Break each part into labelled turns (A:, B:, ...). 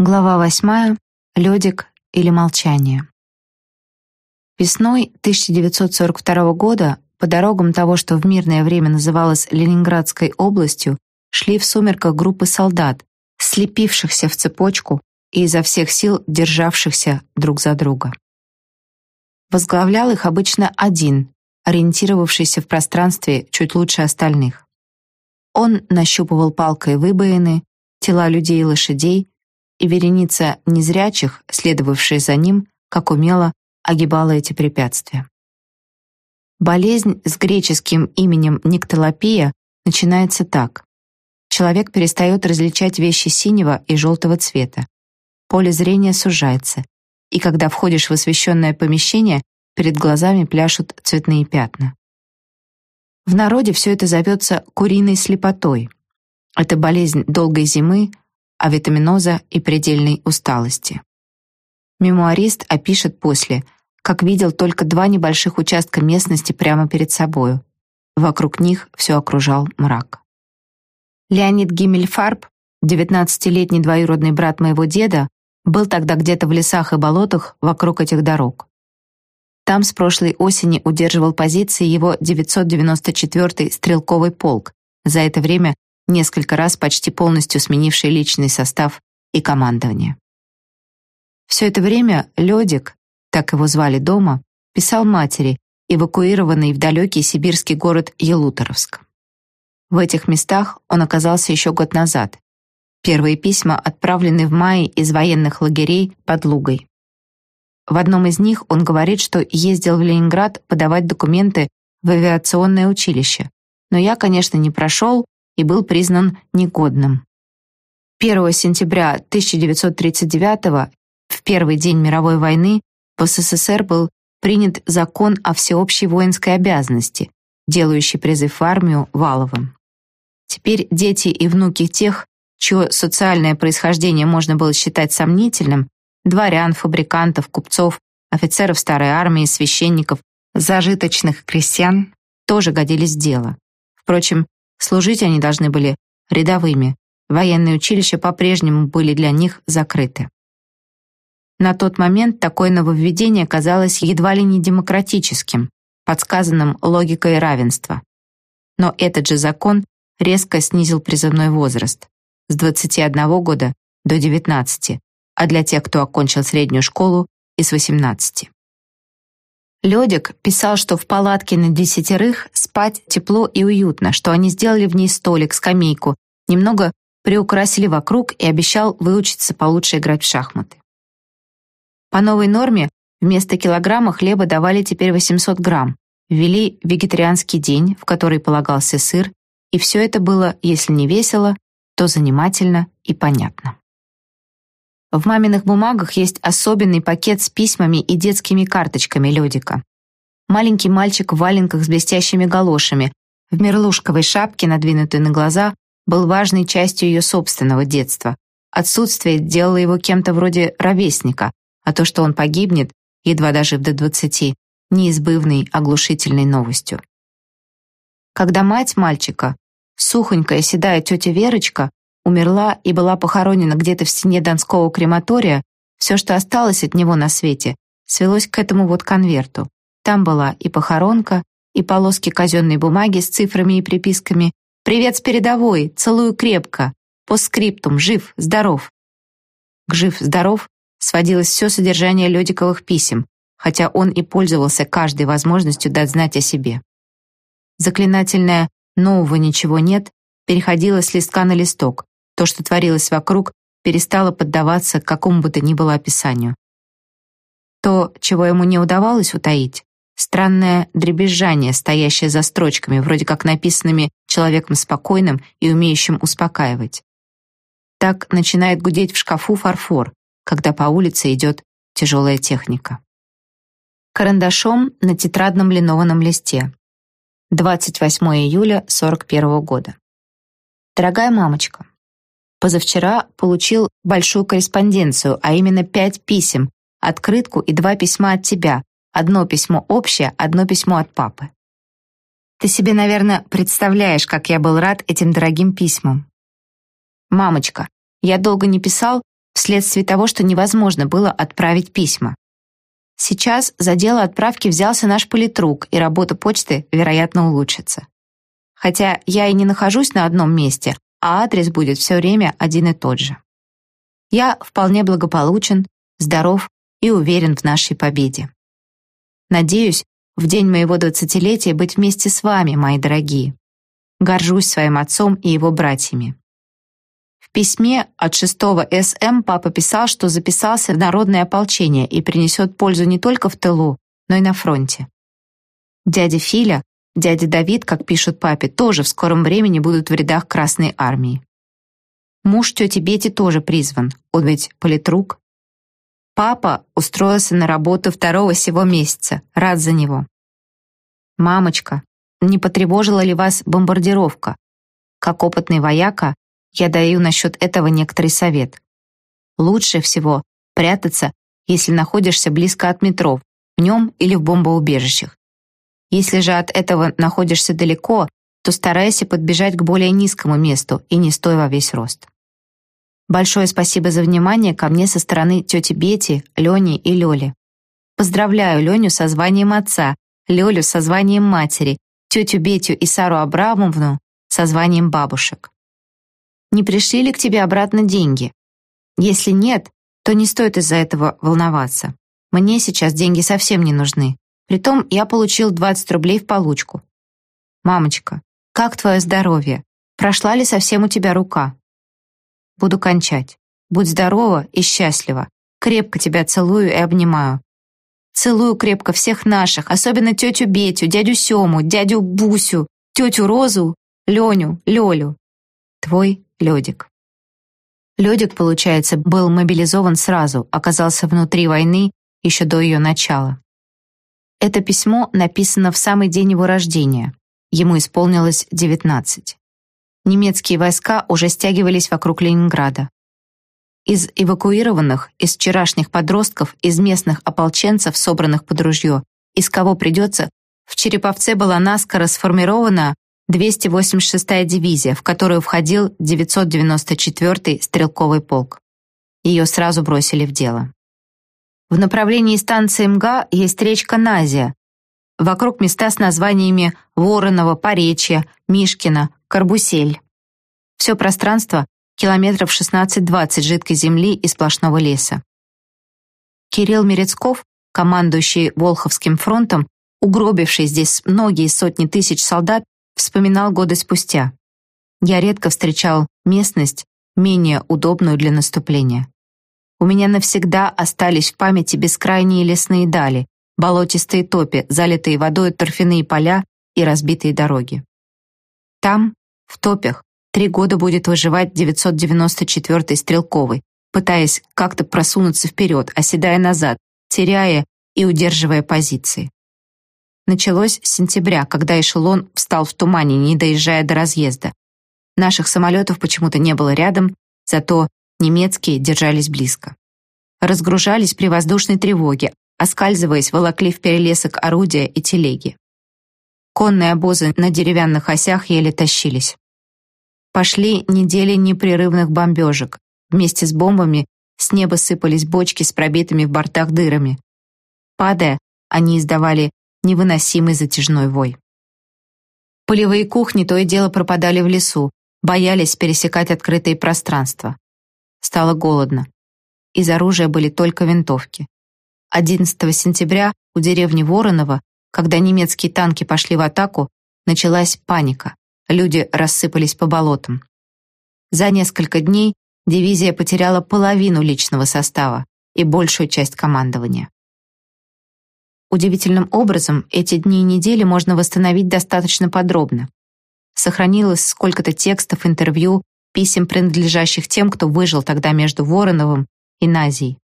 A: Глава восьмая. Лёдик или молчание. Весной 1942 года по дорогам того, что в мирное время называлось Ленинградской областью, шли в сумерках группы солдат, слепившихся в цепочку и изо всех сил державшихся друг за друга. Возглавлял их обычно один, ориентировавшийся в пространстве чуть лучше остальных. Он нащупывал палкой выбоины, тела людей и лошадей, и вереница незрячих, следовавшая за ним, как умело, огибала эти препятствия. Болезнь с греческим именем никтолопия начинается так. Человек перестает различать вещи синего и желтого цвета. Поле зрения сужается, и когда входишь в освещенное помещение, перед глазами пляшут цветные пятна. В народе все это зовется куриной слепотой. Это болезнь долгой зимы, авитаминоза и предельной усталости. Мемуарист опишет после, как видел только два небольших участка местности прямо перед собою. Вокруг них все окружал мрак. Леонид Гиммельфарб, 19-летний двоюродный брат моего деда, был тогда где-то в лесах и болотах вокруг этих дорог. Там с прошлой осени удерживал позиции его 994-й стрелковый полк, за это время несколько раз почти полностью сменивший личный состав и командование. Все это время Лёдик, так его звали дома, писал матери, эвакуированный в далекий сибирский город Елуторовск. В этих местах он оказался еще год назад. Первые письма отправлены в мае из военных лагерей под Лугой. В одном из них он говорит, что ездил в Ленинград подавать документы в авиационное училище, но я, конечно, не прошел и был признан негодным. 1 сентября 1939 в первый день мировой войны в СССР был принят закон о всеобщей воинской обязанности, делающий призыв в армию валовым. Теперь дети и внуки тех, чье социальное происхождение можно было считать сомнительным, дворян, фабрикантов, купцов, офицеров старой армии, священников, зажиточных крестьян, тоже годились в дело. Впрочем, Служить они должны были рядовыми. Военные училища по-прежнему были для них закрыты. На тот момент такое нововведение казалось едва ли не демократическим, подсказанным логикой равенства. Но этот же закон резко снизил призывной возраст с 21 года до 19, а для тех, кто окончил среднюю школу, и с 18. Лёдик писал, что в палатке на десятерых спать тепло и уютно, что они сделали в ней столик, скамейку, немного приукрасили вокруг и обещал выучиться получше играть в шахматы. По новой норме вместо килограмма хлеба давали теперь 800 грамм, ввели вегетарианский день, в который полагался сыр, и все это было, если не весело, то занимательно и понятно. В маминых бумагах есть особенный пакет с письмами и детскими карточками Лёдика. Маленький мальчик в валенках с блестящими галошами, в мерлушковой шапке, надвинутой на глаза, был важной частью ее собственного детства. Отсутствие делало его кем-то вроде ровесника, а то, что он погибнет, едва дожив до двадцати, неизбывной оглушительной новостью. Когда мать мальчика, сухонькая седая тетя Верочка, умерла и была похоронена где-то в стене Донского крематория, все, что осталось от него на свете, свелось к этому вот конверту. Там была и похоронка, и полоски казенной бумаги с цифрами и приписками. «Привет с передовой! Целую крепко! Постскриптум! Жив! Здоров!» К «жив-здоров» сводилось все содержание Ледиковых писем, хотя он и пользовался каждой возможностью дать знать о себе. Заклинательное «нового ничего нет» переходило с листка на листок, то, что творилось вокруг, перестало поддаваться какому бы то ни было описанию. То, чего ему не удавалось утаить, странное дребезжание, стоящее за строчками, вроде как написанными человеком спокойным и умеющим успокаивать. Так начинает гудеть в шкафу фарфор, когда по улице идет тяжелая техника. Карандашом на тетрадном линованном листе. 28 июля 41 года. Дорогая мамочка, Позавчера получил большую корреспонденцию, а именно пять писем, открытку и два письма от тебя. Одно письмо общее, одно письмо от папы. Ты себе, наверное, представляешь, как я был рад этим дорогим письмам. Мамочка, я долго не писал, вследствие того, что невозможно было отправить письма. Сейчас за дело отправки взялся наш политрук, и работа почты, вероятно, улучшится. Хотя я и не нахожусь на одном месте, а адрес будет все время один и тот же. Я вполне благополучен, здоров и уверен в нашей победе. Надеюсь, в день моего двадцатилетия быть вместе с вами, мои дорогие. Горжусь своим отцом и его братьями. В письме от 6 СМ папа писал, что записался в народное ополчение и принесет пользу не только в тылу, но и на фронте. Дядя Филя, дядя Давид, как пишут папе, тоже в скором времени будут в рядах Красной Армии. Муж тети Бети тоже призван, он ведь политрук. Папа устроился на работу второго сего месяца, рад за него. Мамочка, не потревожила ли вас бомбардировка? Как опытный вояка, я даю насчет этого некоторый совет. Лучше всего прятаться, если находишься близко от метро, в нем или в бомбоубежищах. Если же от этого находишься далеко, то старайся подбежать к более низкому месту и не стой во весь рост. Большое спасибо за внимание ко мне со стороны тети Бети, Лени и Лёли. Поздравляю Леню со званием отца, Лёлю со званием матери, тетю Бетю и Сару Абрамовну со званием бабушек. Не пришли ли к тебе обратно деньги? Если нет, то не стоит из-за этого волноваться. Мне сейчас деньги совсем не нужны. Притом я получил 20 рублей в получку. Мамочка, как твое здоровье? Прошла ли совсем у тебя рука? Буду кончать. Будь здорова и счастлива. Крепко тебя целую и обнимаю. Целую крепко всех наших, особенно тетю Бетю, дядю Сему, дядю Бусю, тетю Розу, Леню, Лёлю. Твой Лёдик. Лёдик, получается, был мобилизован сразу, оказался внутри войны еще до ее начала. Это письмо написано в самый день его рождения. Ему исполнилось 19 немецкие войска уже стягивались вокруг Ленинграда. Из эвакуированных, из вчерашних подростков, из местных ополченцев, собранных под ружье, из кого придется, в Череповце была наскоро сформирована 286-я дивизия, в которую входил 994-й стрелковый полк. Ее сразу бросили в дело. В направлении станции МГА есть речка Назия. Вокруг места с названиями Воронова, Поречья, Мишкина, Карбусель. Все пространство километров 16-20 жидкой земли и сплошного леса. Кирилл Мерецков, командующий Волховским фронтом, угробивший здесь многие сотни тысяч солдат, вспоминал годы спустя. Я редко встречал местность, менее удобную для наступления. У меня навсегда остались в памяти бескрайние лесные дали, болотистые топи, залитые водой торфяные поля и разбитые дороги. Там, в топях, три года будет выживать 994-й стрелковый, пытаясь как-то просунуться вперед, оседая назад, теряя и удерживая позиции. Началось с сентября, когда эшелон встал в тумане, не доезжая до разъезда. Наших самолетов почему-то не было рядом, зато немецкие держались близко. Разгружались при воздушной тревоге, оскальзываясь, волокли в перелесок орудия и телеги. Конные обозы на деревянных осях еле тащились. Пошли недели непрерывных бомбежек. Вместе с бомбами с неба сыпались бочки с пробитыми в бортах дырами. Падая, они издавали невыносимый затяжной вой. Полевые кухни то и дело пропадали в лесу, боялись пересекать открытые пространства. Стало голодно. Из оружия были только винтовки. 11 сентября у деревни Воронова когда немецкие танки пошли в атаку, началась паника. Люди рассыпались по болотам. За несколько дней дивизия потеряла половину личного состава и большую часть командования. Удивительным образом эти дни и недели можно восстановить достаточно подробно. Сохранилось сколько-то текстов, интервью, писем, принадлежащих тем, кто выжил тогда между Вороновым и Назией.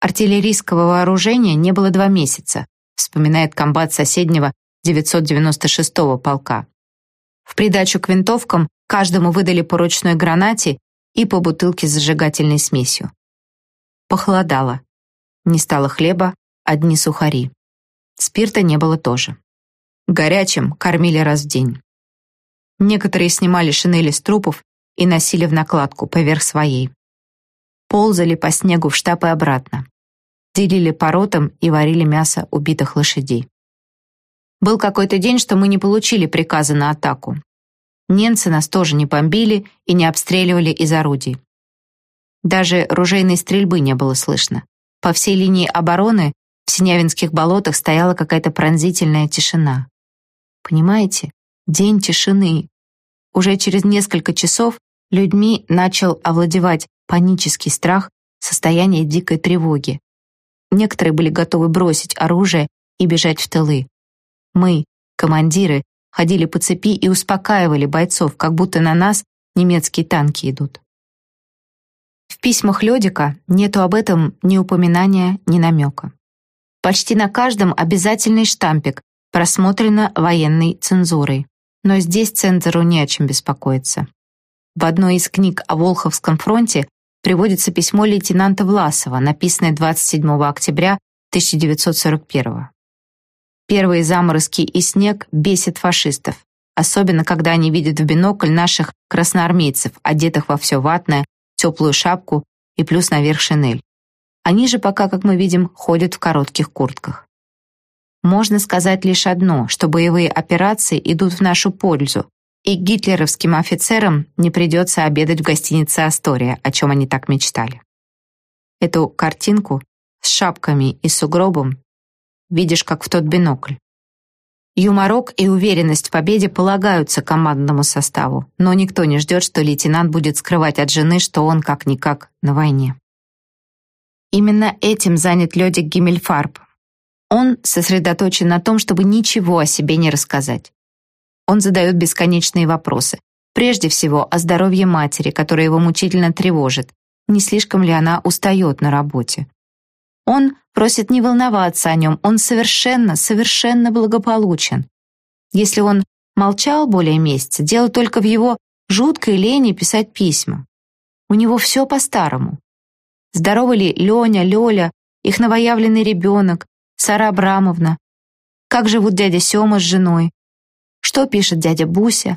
A: Артиллерийского вооружения не было два месяца, вспоминает комбат соседнего 996-го полка. В придачу к винтовкам каждому выдали по ручной гранате и по бутылке с зажигательной смесью. Похолодало. Не стало хлеба, одни сухари. Спирта не было тоже. Горячим кормили раз в день. Некоторые снимали шинели с трупов и носили в накладку поверх своей. ползали по снегу в штаб и обратно. Делили по ротам и варили мясо убитых лошадей. Был какой-то день, что мы не получили приказа на атаку. Немцы нас тоже не бомбили и не обстреливали из орудий. Даже ружейной стрельбы не было слышно. По всей линии обороны в Синявинских болотах стояла какая-то пронзительная тишина. Понимаете? День тишины. Уже через несколько часов людьми начал овладевать панический страх, состояние дикой тревоги. Некоторые были готовы бросить оружие и бежать в тылы. Мы, командиры, ходили по цепи и успокаивали бойцов, как будто на нас немецкие танки идут. В письмах Лёдика нету об этом ни упоминания, ни намека. Почти на каждом обязательный штампик просмотрено военной цензурой. Но здесь цензору не о чем беспокоиться. В одной из книг о Волховском фронте приводится письмо лейтенанта Власова, написанное 27 октября 1941 Первые заморозки и снег бесят фашистов, особенно когда они видят в бинокль наших красноармейцев, одетых во все ватное, теплую шапку и плюс наверх шинель. Они же пока, как мы видим, ходят в коротких куртках. Можно сказать лишь одно, что боевые операции идут в нашу пользу, и гитлеровским офицерам не придется обедать в гостинице «Астория», о чем они так мечтали. Эту картинку с шапками и сугробом видишь, как в тот бинокль. Юморок и уверенность в победе полагаются командному составу, но никто не ждет, что лейтенант будет скрывать от жены, что он как-никак на войне. Именно этим занят Лёдик Гиммельфарб. Он сосредоточен на том, чтобы ничего о себе не рассказать. Он задает бесконечные вопросы. Прежде всего, о здоровье матери, которая его мучительно тревожит. Не слишком ли она устает на работе? Он просит не волноваться о нем, он совершенно, совершенно благополучен. Если он молчал более месяца, дело только в его жуткой лени писать письма. У него все по-старому. Здоровы ли Леня, Лёля, их новоявленный ребенок, Сара Абрамовна? Как живут дядя Сёма с женой? Что пишет дядя Буся?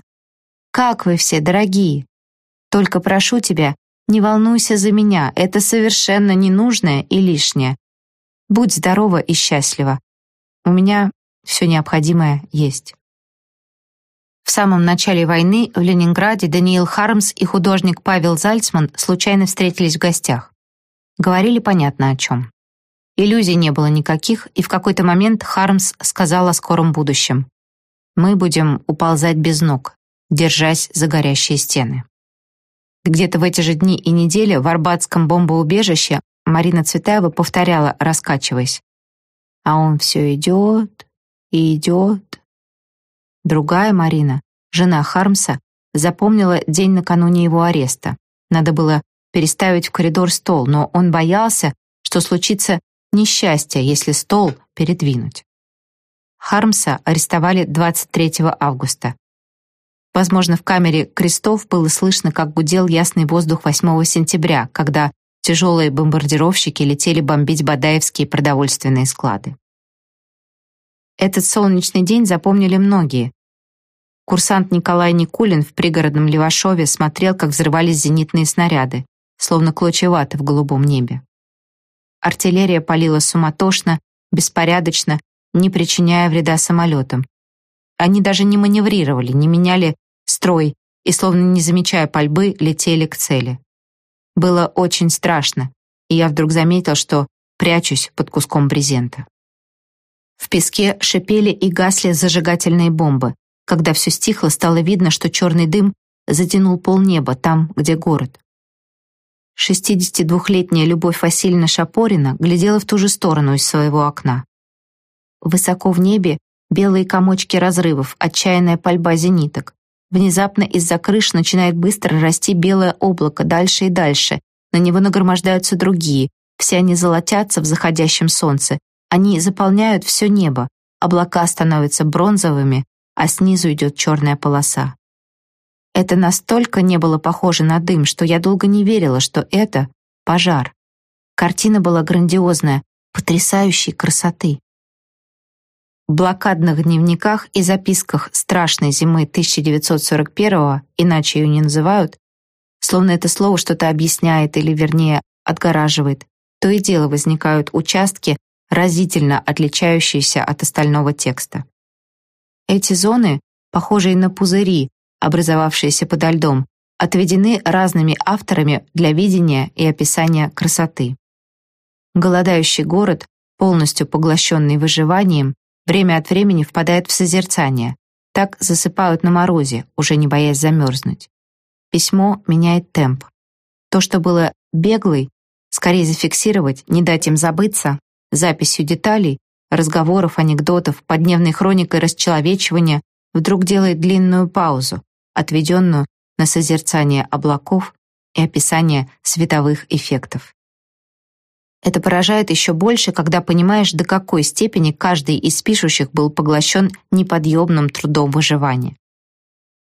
A: Как вы все, дорогие? Только прошу тебя, не волнуйся за меня, это совершенно ненужное и лишнее. Будь здорова и счастлива. У меня все необходимое есть. В самом начале войны в Ленинграде Даниил Хармс и художник Павел Зальцман случайно встретились в гостях. Говорили понятно о чем. Иллюзий не было никаких, и в какой-то момент Хармс сказал о скором будущем. «Мы будем уползать без ног, держась за горящие стены». Где-то в эти же дни и недели в Арбатском бомбоубежище Марина Цветаева повторяла, раскачиваясь. А он все идет и идет. Другая Марина, жена Хармса, запомнила день накануне его ареста. Надо было переставить в коридор стол, но он боялся, что случится несчастье, если стол передвинуть. Хармса арестовали 23 августа. Возможно, в камере крестов было слышно, как гудел ясный воздух 8 сентября, когда Тяжелые бомбардировщики летели бомбить Бадаевские продовольственные склады. Этот солнечный день запомнили многие. Курсант Николай Никулин в пригородном Левашове смотрел, как взрывались зенитные снаряды, словно клочья ваты в голубом небе. Артиллерия палила суматошно, беспорядочно, не причиняя вреда самолетам. Они даже не маневрировали, не меняли строй и, словно не замечая пальбы, летели к цели. Было очень страшно, и я вдруг заметил, что прячусь под куском брезента. В песке шипели и гасли зажигательные бомбы. Когда все стихло, стало видно, что черный дым затянул полнеба там, где город. 62-летняя Любовь Васильевна Шапорина глядела в ту же сторону из своего окна. Высоко в небе белые комочки разрывов, отчаянная пальба зениток. Внезапно из-за крыш начинает быстро расти белое облако дальше и дальше. На него нагромождаются другие. Все они золотятся в заходящем солнце. Они заполняют все небо. Облака становятся бронзовыми, а снизу идет черная полоса. Это настолько не было похоже на дым, что я долго не верила, что это пожар. Картина была грандиозная, потрясающей красоты. Блокадных дневниках и записках страшной зимы 1941-го, иначе ее не называют, словно это слово что-то объясняет или, вернее, отгораживает. То и дело возникают участки, разительно отличающиеся от остального текста. Эти зоны, похожие на пузыри, образовавшиеся подо льдом, отведены разными авторами для видения и описания красоты. Голодающий город, полностью поглощенный выживанием, время от времени впадает в созерцание. Так засыпают на морозе, уже не боясь замерзнуть. Письмо меняет темп. То, что было беглой, скорее зафиксировать, не дать им забыться, записью деталей, разговоров, анекдотов, подневной хроникой расчеловечивания, вдруг делает длинную паузу, отведенную на созерцание облаков и описание световых эффектов. Это поражает еще больше, когда понимаешь, до какой степени каждый из пишущих был поглощен неподъемным трудом выживания.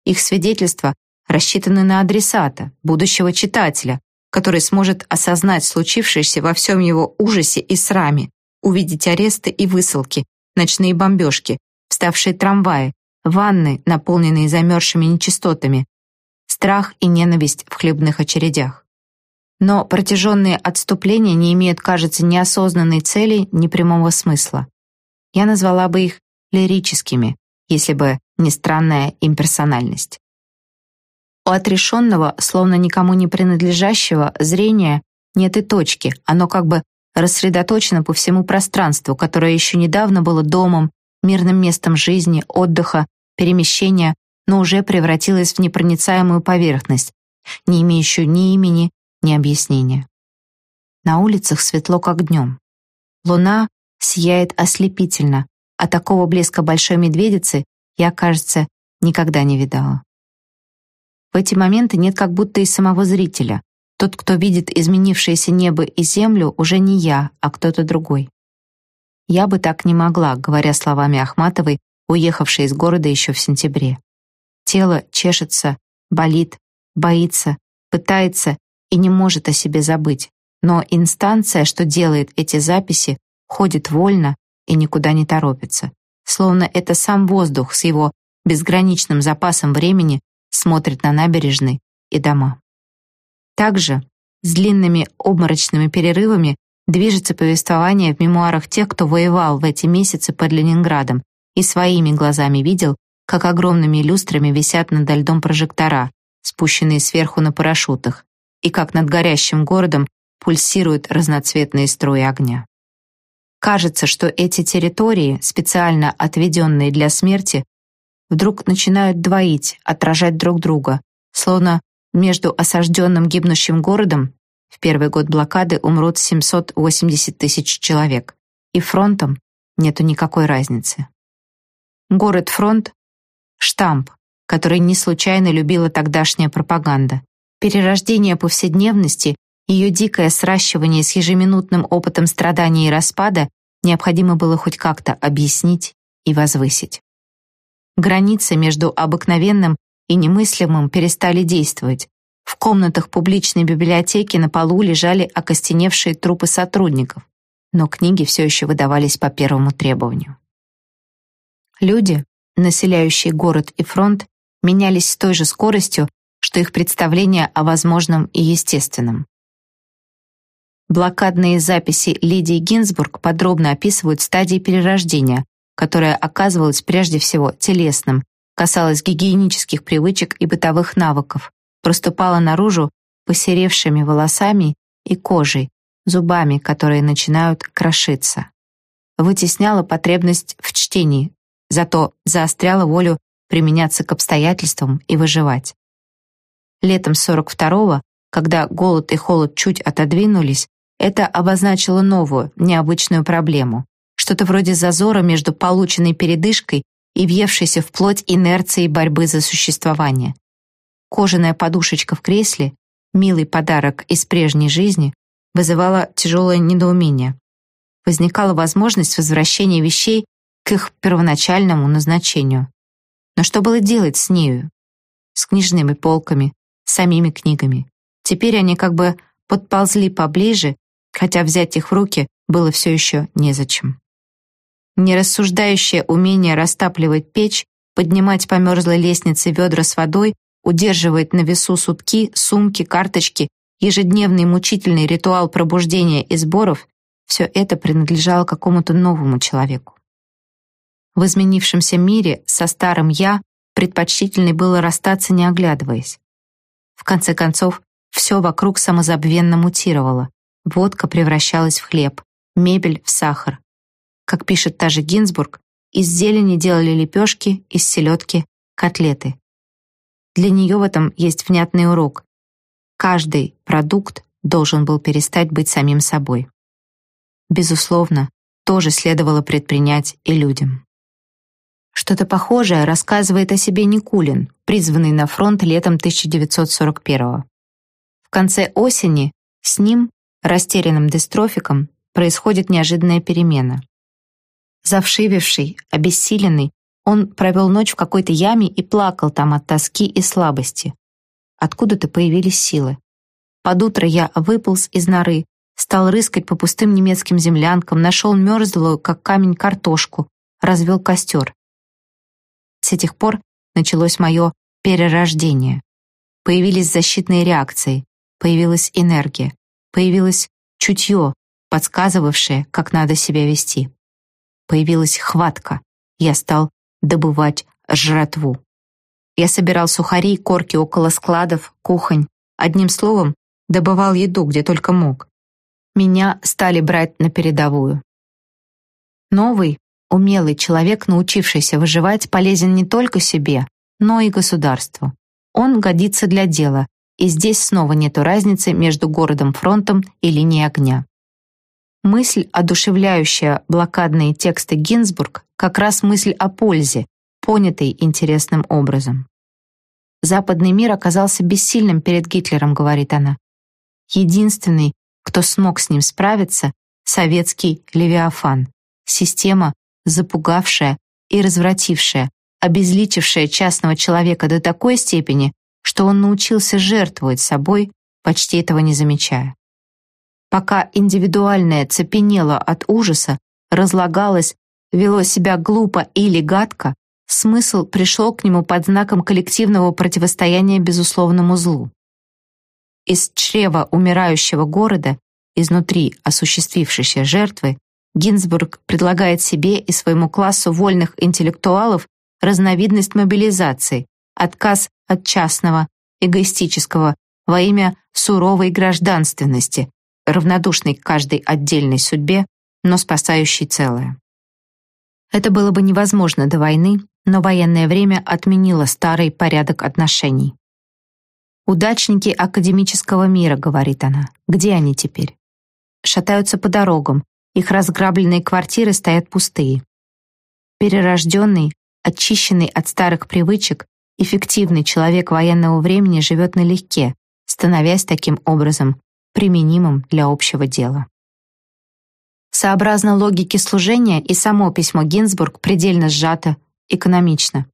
A: Их свидетельства рассчитаны на адресата, будущего читателя, который сможет осознать случившееся во всем его ужасе и сраме, увидеть аресты и высылки, ночные бомбежки, вставшие трамваи, ванны, наполненные замерзшими нечистотами, страх и ненависть в хлебных очередях. Но протяженные отступления не имеют, кажется, ни осознанной цели, ни прямого смысла. Я назвала бы их лирическими, если бы не странная имперсональность. У отрешенного, словно никому не принадлежащего, зрения нет и точки, оно как бы рассредоточено по всему пространству, которое еще недавно было домом, мирным местом жизни, отдыха, перемещения, но уже превратилось в непроницаемую поверхность, не имеющую ни имени, ни объяснения. На улицах светло, как днем. Луна сияет ослепительно, а такого блеска большой медведицы я, кажется, никогда не видала. В эти моменты нет как будто и самого зрителя. Тот, кто видит изменившееся небо и землю, уже не я, а кто-то другой. Я бы так не могла, говоря словами Ахматовой, уехавшей из города еще в сентябре. Тело чешется, болит, боится, пытается и не может о себе забыть. Но инстанция, что делает эти записи, ходит вольно и никуда не торопится. Словно это сам воздух с его безграничным запасом времени смотрит на набережной и дома. Также с длинными обморочными перерывами движется повествование в мемуарах тех, кто воевал в эти месяцы под Ленинградом и своими глазами видел, как огромными люстрами висят над льдом прожектора, спущенные сверху на парашютах, и как над горящим городом пульсируют разноцветные струи огня. Кажется, что эти территории, специально отведенные для смерти, вдруг начинают двоить, отражать друг друга, словно между осажденным гибнущим городом в первый год блокады умрут 780 тысяч человек, и фронтом нету никакой разницы. Город-фронт — штамп, который не случайно любила тогдашняя пропаганда. Перерождение повседневности, ее дикое сращивание с ежеминутным опытом страдания и распада необходимо было хоть как-то объяснить и возвысить. Границы между обыкновенным и немыслимым перестали действовать. В комнатах публичной библиотеки на полу лежали окостеневшие трупы сотрудников, но книги все еще выдавались по первому требованию. Люди, населяющие город и фронт, менялись с той же скоростью, что их представления о возможном и естественном. Блокадные записи Лидии Гинзбург подробно описывают стадии перерождения, которое оказывалось прежде всего телесным, касалось гигиенических привычек и бытовых навыков, проступало наружу посеревшими волосами и кожей, зубами, которые начинают крошиться. Вытесняла потребность в чтении, зато заостряла волю применяться к обстоятельствам и выживать. Летом 42-го, когда голод и холод чуть отодвинулись, это обозначило новую, необычную проблему что-то вроде зазора между полученной передышкой и въевшейся в плоть инерцией борьбы за существование. Кожаная подушечка в кресле, милый подарок из прежней жизни, вызывала тяжелое недоумение. Возникала возможность возвращения вещей к их первоначальному назначению. Но что было делать с нею? С книжными полками, самими книгами. Теперь они как бы подползли поближе, хотя взять их в руки было все еще незачем. Нерассуждающее умение растапливать печь, поднимать по мерзлой лестнице ведра с водой, удерживать на весу сутки, сумки, карточки ежедневный мучительный ритуал пробуждения и сборов — все это принадлежало какому-то новому человеку. В изменившемся мире со старым «я» предпочтительней было расстаться, не оглядываясь. В конце концов, все вокруг самозабвенно мутировало. Водка превращалась в хлеб, мебель — в сахар. Как пишет та же Гинзбург, из зелени делали лепешки, из селедки — котлеты. Для нее в этом есть внятный урок. Каждый продукт должен был перестать быть самим собой. Безусловно, тоже следовало предпринять и людям. Что-то похожее рассказывает о себе Никулин, призванный на фронт летом 1941 -го. В конце осени с ним, растерянным дистрофиком, происходит неожиданная перемена. Завшививший, обессиленный, он провел ночь в какой-то яме и плакал там от тоски и слабости. Откуда-то появились силы. Под утро я выполз из норы, стал рыскать по пустым немецким землянкам, нашел мерзлую, как камень, картошку, развел костер. С этих пор началось мое перерождение. Появились защитные реакции, появилась энергия, появилось чутье, подсказывавшее, как надо себя вести. Появилась хватка. Я стал добывать жратву. Я собирал сухари корки около складов, кухонь. Одним словом, добывал еду, где только мог. Меня стали брать на передовую. Новый, умелый человек, научившийся выживать, полезен не только себе, но и государству. Он годится для дела, и здесь снова нету разницы между городом-фронтом и линией огня. Мысль, одушевляющая блокадные тексты Гинзбург, как раз мысль о пользе, понятой интересным образом. Западный мир оказался бессильным перед Гитлером, говорит она. Единственный, кто смог с ним справиться, советский Левиафан, система, запугавшая и развратившая, обезличившая частного человека до такой степени, что он научился жертвовать собой, почти этого не замечая. Пока индивидуальное цепенело от ужаса, разлагалось, вело себя глупо или гадко, смысл пришел к нему под знаком коллективного противостояния безусловному злу. Из чрева умирающего города, изнутри осуществившейся жертвы, Гинзбург предлагает себе и своему классу вольных интеллектуалов разновидность мобилизации, отказ от частного, эгоистического во имя суровой гражданственности, равнодушный к каждой отдельной судьбе, но спасающий целое. Это было бы невозможно до войны, но военное время отменило старый порядок отношений. «Удачники академического мира», — говорит она, — «где они теперь?» Шатаются по дорогам, их разграбленные квартиры стоят пустые. Перерожденный, очищенный от старых привычек, эффективный человек военного времени живет налегке, становясь таким образом применимым для общего дела. Сообразно логике служения и само письмо Гинзбург предельно сжато, экономично.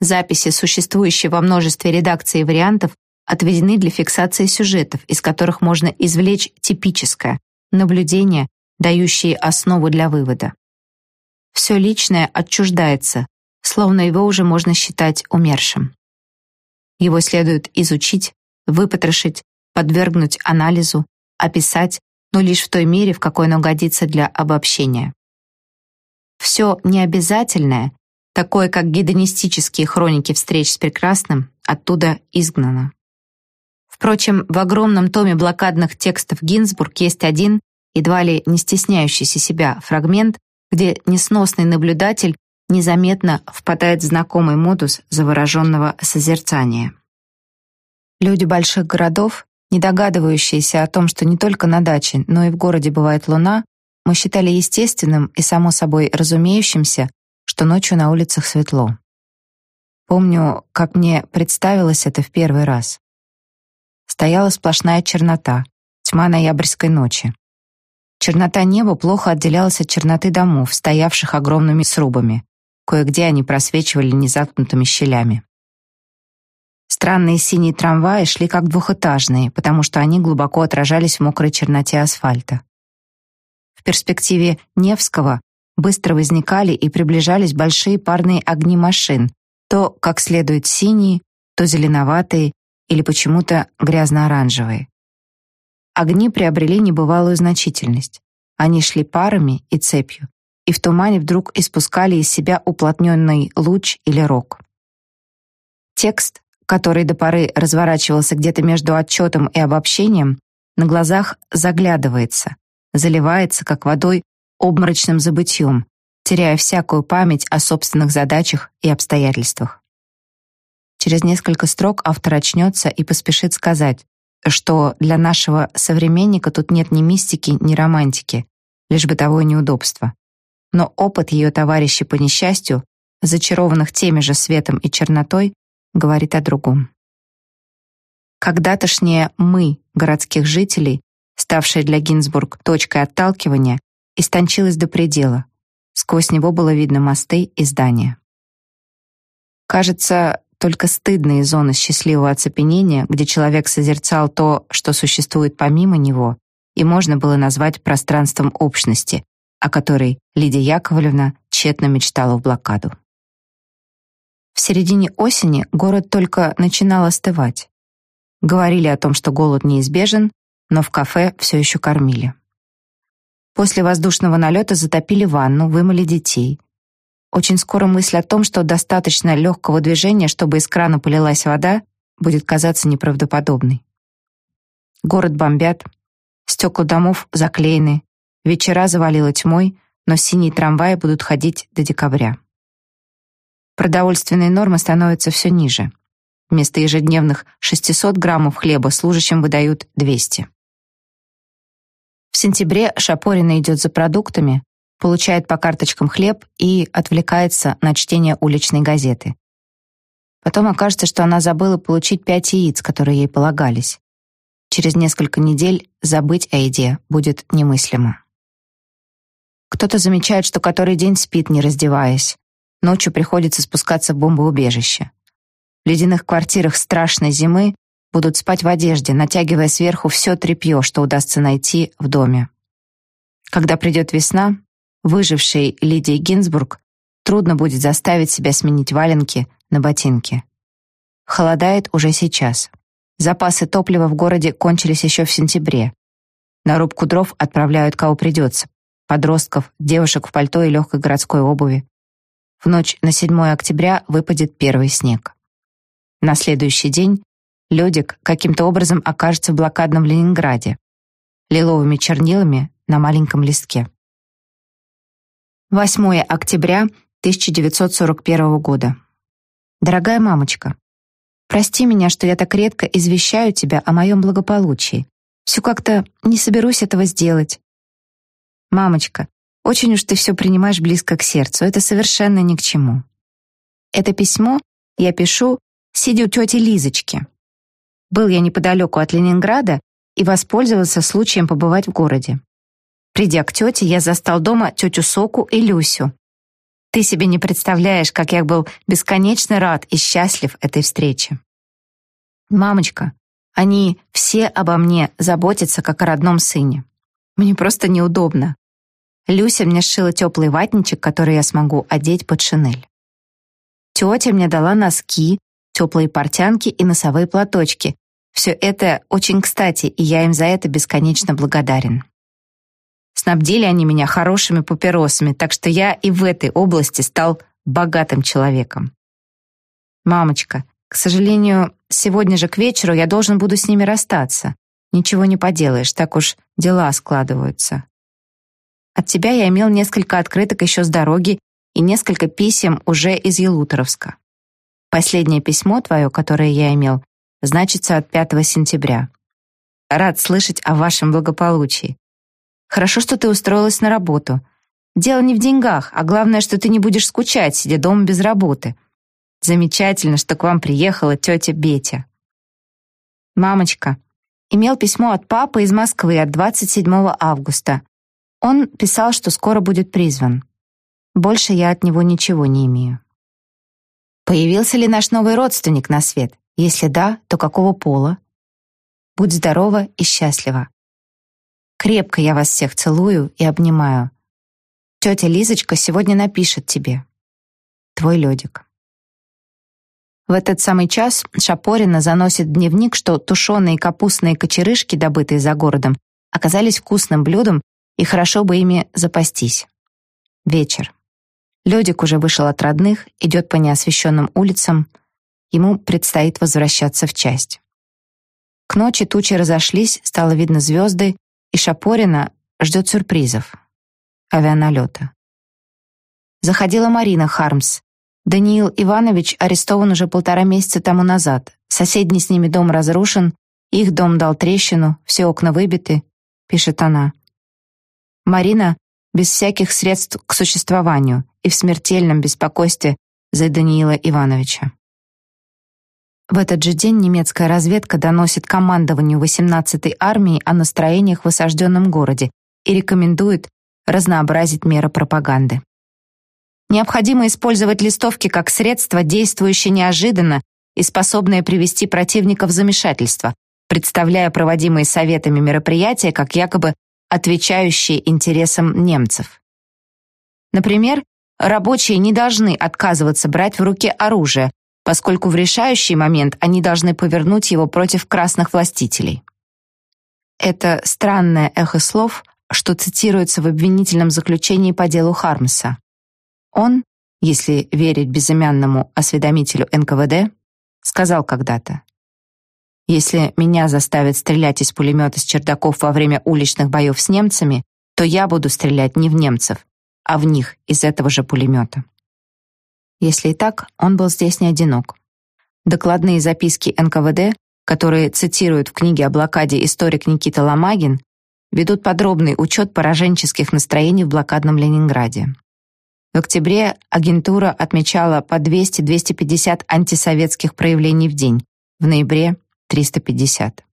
A: Записи, существующие во множестве редакций и вариантов, отведены для фиксации сюжетов, из которых можно извлечь типическое, наблюдение, дающие основу для вывода. Все личное отчуждается, словно его уже можно считать умершим. Его следует изучить, выпотрошить, подвергнуть анализу, описать, но лишь в той мере, в какой оно годится для обобщения. Все необязательное, такое как гедонистические хроники встреч с прекрасным, оттуда изгнано. Впрочем, в огромном томе блокадных текстов Гинзбург есть один, едва ли не стесняющийся себя, фрагмент, где несносный наблюдатель незаметно впадает в знакомый модус завороженного созерцания. Люди больших городов не догадывающиеся о том, что не только на даче, но и в городе бывает луна, мы считали естественным и само собой разумеющимся, что ночью на улицах светло. Помню, как мне представилось это в первый раз. Стояла сплошная чернота, тьма ноябрьской ночи. Чернота неба плохо отделялась от черноты домов, стоявших огромными срубами. Кое-где они просвечивали незаткнутыми щелями. Странные синие трамваи шли как двухэтажные, потому что они глубоко отражались в мокрой черноте асфальта. В перспективе Невского быстро возникали и приближались большие парные огни машин, то, как следует, синие, то зеленоватые или почему-то грязно-оранжевые. Огни приобрели небывалую значительность. Они шли парами и цепью, и в тумане вдруг испускали из себя уплотненный луч или рог. Текст, который до поры разворачивался где-то между отчетом и обобщением, на глазах заглядывается, заливается, как водой, обморочным забытьем, теряя всякую память о собственных задачах и обстоятельствах. Через несколько строк автор очнется и поспешит сказать, что для нашего современника тут нет ни мистики, ни романтики, лишь бытовое неудобство. Но опыт ее товарищей по несчастью, зачарованных теми же светом и чернотой, говорит о другом. Когда-тошнее «мы» городских жителей, ставшее для Гинзбург точкой отталкивания, истончилось до предела. Сквозь него было видно мосты и здания. Кажется, только стыдные зоны счастливого оцепенения, где человек созерцал то, что существует помимо него, и можно было назвать пространством общности, о которой Лидия Яковлевна тщетно мечтала в блокаду. В середине осени город только начинал остывать. Говорили о том, что голод неизбежен, но в кафе все еще кормили. После воздушного налета затопили ванну, вымыли детей. Очень скоро мысль о том, что достаточно легкого движения, чтобы из крана полилась вода, будет казаться неправдоподобной. Город бомбят, стекла домов заклеены, вечера завалило тьмой, но синие трамваи будут ходить до декабря. Продовольственные нормы становятся все ниже. Вместо ежедневных 600 граммов хлеба служащим выдают 200. В сентябре Шапорина идет за продуктами, получает по карточкам хлеб и отвлекается на чтение уличной газеты. Потом окажется, что она забыла получить пять яиц, которые ей полагались. Через несколько недель забыть о еде будет немыслимо. Кто-то замечает, что который день спит, не раздеваясь. Ночью приходится спускаться в бомбоубежище. В ледяных квартирах страшной зимы будут спать в одежде, натягивая сверху все тряпье, что удастся найти в доме. Когда придет весна, выжившей Лидии Гинзбург трудно будет заставить себя сменить валенки на ботинки. Холодает уже сейчас. Запасы топлива в городе кончились еще в сентябре. На рубку дров отправляют кого придется. Подростков, девушек в пальто и легкой городской обуви. В ночь на 7 октября выпадет первый снег. На следующий день Лёдик каким-то образом окажется в блокадном Ленинграде, лиловыми чернилами на маленьком листке. 8 октября 1941 года. Дорогая мамочка, прости меня, что я так редко извещаю тебя о моем благополучии. Все как-то не соберусь этого сделать. Мамочка, очень уж ты все принимаешь близко к сердцу, это совершенно ни к чему. Это письмо я пишу, сидя у тети Лизочки, был я неподалеку от Ленинграда и воспользовался случаем побывать в городе. Придя к тете, я застал дома тетю Соку и Люсю. Ты себе не представляешь, как я был бесконечно рад и счастлив этой встрече. Мамочка, они все обо мне заботятся, как о родном сыне. Мне просто неудобно. Люся мне сшила теплый ватничек, который я смогу одеть под шинель. Тетя мне дала носки, теплые портянки и носовые платочки. Все это очень кстати, и я им за это бесконечно благодарен. Снабдили они меня хорошими папиросами, так что я и в этой области стал богатым человеком. Мамочка, к сожалению, сегодня же к вечеру я должен буду с ними расстаться. Ничего не поделаешь, так уж дела складываются. От тебя я имел несколько открыток еще с дороги и несколько писем уже из Елуторовска. Последнее письмо твое, которое я имел, значится от 5 сентября. Рад слышать о вашем благополучии. Хорошо, что ты устроилась на работу. Дело не в деньгах, а главное, что ты не будешь скучать, сидя дома без работы. Замечательно, что к вам приехала тетя Бетя. Мамочка, имел письмо от папы из Москвы от 27 августа. Он писал, что скоро будет призван. Больше я от него ничего не имею. Появился ли наш новый родственник на свет? Если да, то какого пола? Будь здорова и счастлива. Крепко я вас всех целую и обнимаю. Тетя Лизочка сегодня напишет тебе. Твой Лёдик. В этот самый час Шапорина заносит дневник, что тушеные капустные кочерышки, добытые за городом, оказались вкусным блюдом, и хорошо бы ими запастись. Вечер. Лёдик уже вышел от родных, идет по неосвещенным улицам. Ему предстоит возвращаться в часть. К ночи тучи разошлись, стало видно звезды, и Шапорина ждет сюрпризов. Авианалета. Заходила Марина Хармс. Даниил Иванович арестован уже полтора месяца тому назад. Соседний с ними дом разрушен, их дом дал трещину, все окна выбиты, пишет она. Марина без всяких средств к существованию и в смертельном беспокойстве за Даниила Ивановича. В этот же день немецкая разведка доносит командованию 18-й армии о настроениях в осажденном городе и рекомендует разнообразить меры пропаганды. Необходимо использовать листовки как средство, действующее неожиданно и способное привести противника в замешательство, представляя проводимые советами мероприятия как якобы отвечающие интересам немцев. Например, рабочие не должны отказываться брать в руки оружие, поскольку в решающий момент они должны повернуть его против красных властителей. Это странное эхо слов, что цитируется в обвинительном заключении по делу Хармса. Он, если верить безымянному осведомителю НКВД, сказал когда-то, «Если меня заставят стрелять из пулемета с чердаков во время уличных боев с немцами, то я буду стрелять не в немцев, а в них из этого же пулемета». Если и так, он был здесь не одинок. Докладные записки НКВД, которые цитирует в книге о блокаде историк Никита Ломагин, ведут подробный учет пораженческих настроений в блокадном Ленинграде. В октябре агентура отмечала по 200-250 антисоветских проявлений в день, в ноябре — 350.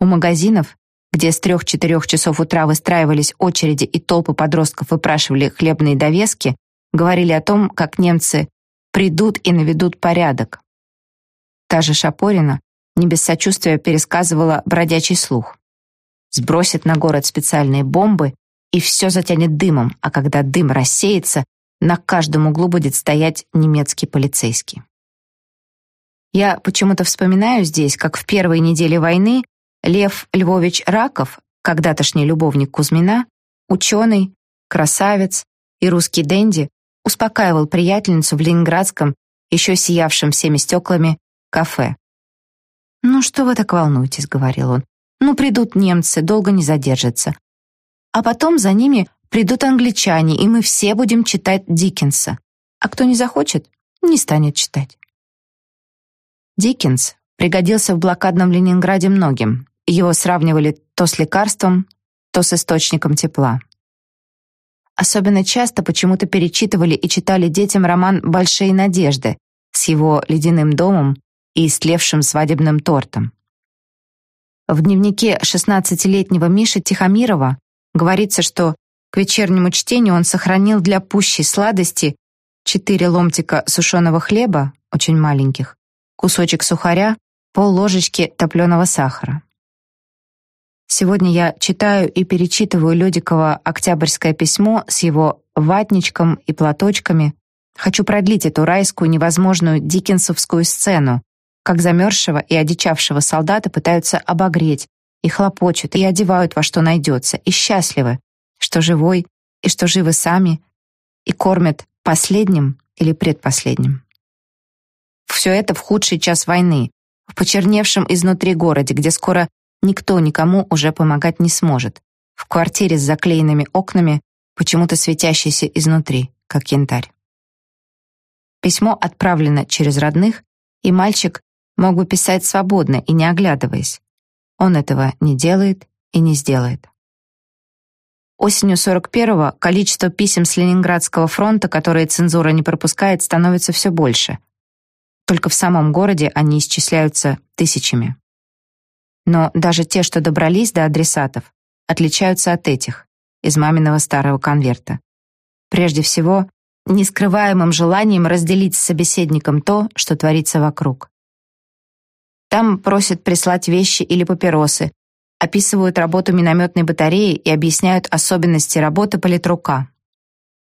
A: У магазинов, где с 3-4 часов утра выстраивались очереди и толпы подростков выпрашивали хлебные довески, говорили о том, как немцы придут и наведут порядок. Та же Шапорина не без сочувствия пересказывала бродячий слух. Сбросит на город специальные бомбы и все затянет дымом, а когда дым рассеется, на каждом углу будет стоять немецкий полицейский. Я почему-то вспоминаю здесь, как в первые недели войны Лев Львович Раков, когда-тошний любовник Кузьмина, ученый, красавец и русский денди, успокаивал приятельницу в ленинградском, еще сиявшем всеми стеклами, кафе. «Ну что вы так волнуетесь?» — говорил он. «Ну придут немцы, долго не задержатся а потом за ними придут англичане, и мы все будем читать Диккенса. А кто не захочет, не станет читать. Диккенс пригодился в блокадном Ленинграде многим. Его сравнивали то с лекарством, то с источником тепла. Особенно часто почему-то перечитывали и читали детям роман «Большие надежды» с его ледяным домом и истлевшим свадебным тортом. В дневнике 16-летнего Миши Тихомирова Говорится, что к вечернему чтению он сохранил для пущей сладости четыре ломтика сушеного хлеба, очень маленьких, кусочек сухаря, пол ложечки топленого сахара. Сегодня я читаю и перечитываю Лёдикова «Октябрьское письмо» с его ватничком и платочками. Хочу продлить эту райскую, невозможную диккенсовскую сцену, как замерзшего и одичавшего солдата пытаются обогреть, и хлопочут, и одевают во что найдется, и счастливы, что живой, и что живы сами, и кормят последним или предпоследним. Все это в худший час войны, в почерневшем изнутри городе, где скоро никто никому уже помогать не сможет, в квартире с заклеенными окнами, почему-то светящейся изнутри, как янтарь. Письмо отправлено через родных, и мальчик мог бы писать свободно и не оглядываясь. Он этого не делает и не сделает. Осенью 41-го количество писем с Ленинградского фронта, которые цензура не пропускает, становится все больше. Только в самом городе они исчисляются тысячами. Но даже те, что добрались до адресатов, отличаются от этих, из маминого старого конверта. Прежде всего, нескрываемым желанием разделить с собеседником то, что творится вокруг. Там просят прислать вещи или папиросы, описывают работу минометной батареи и объясняют особенности работы политрука.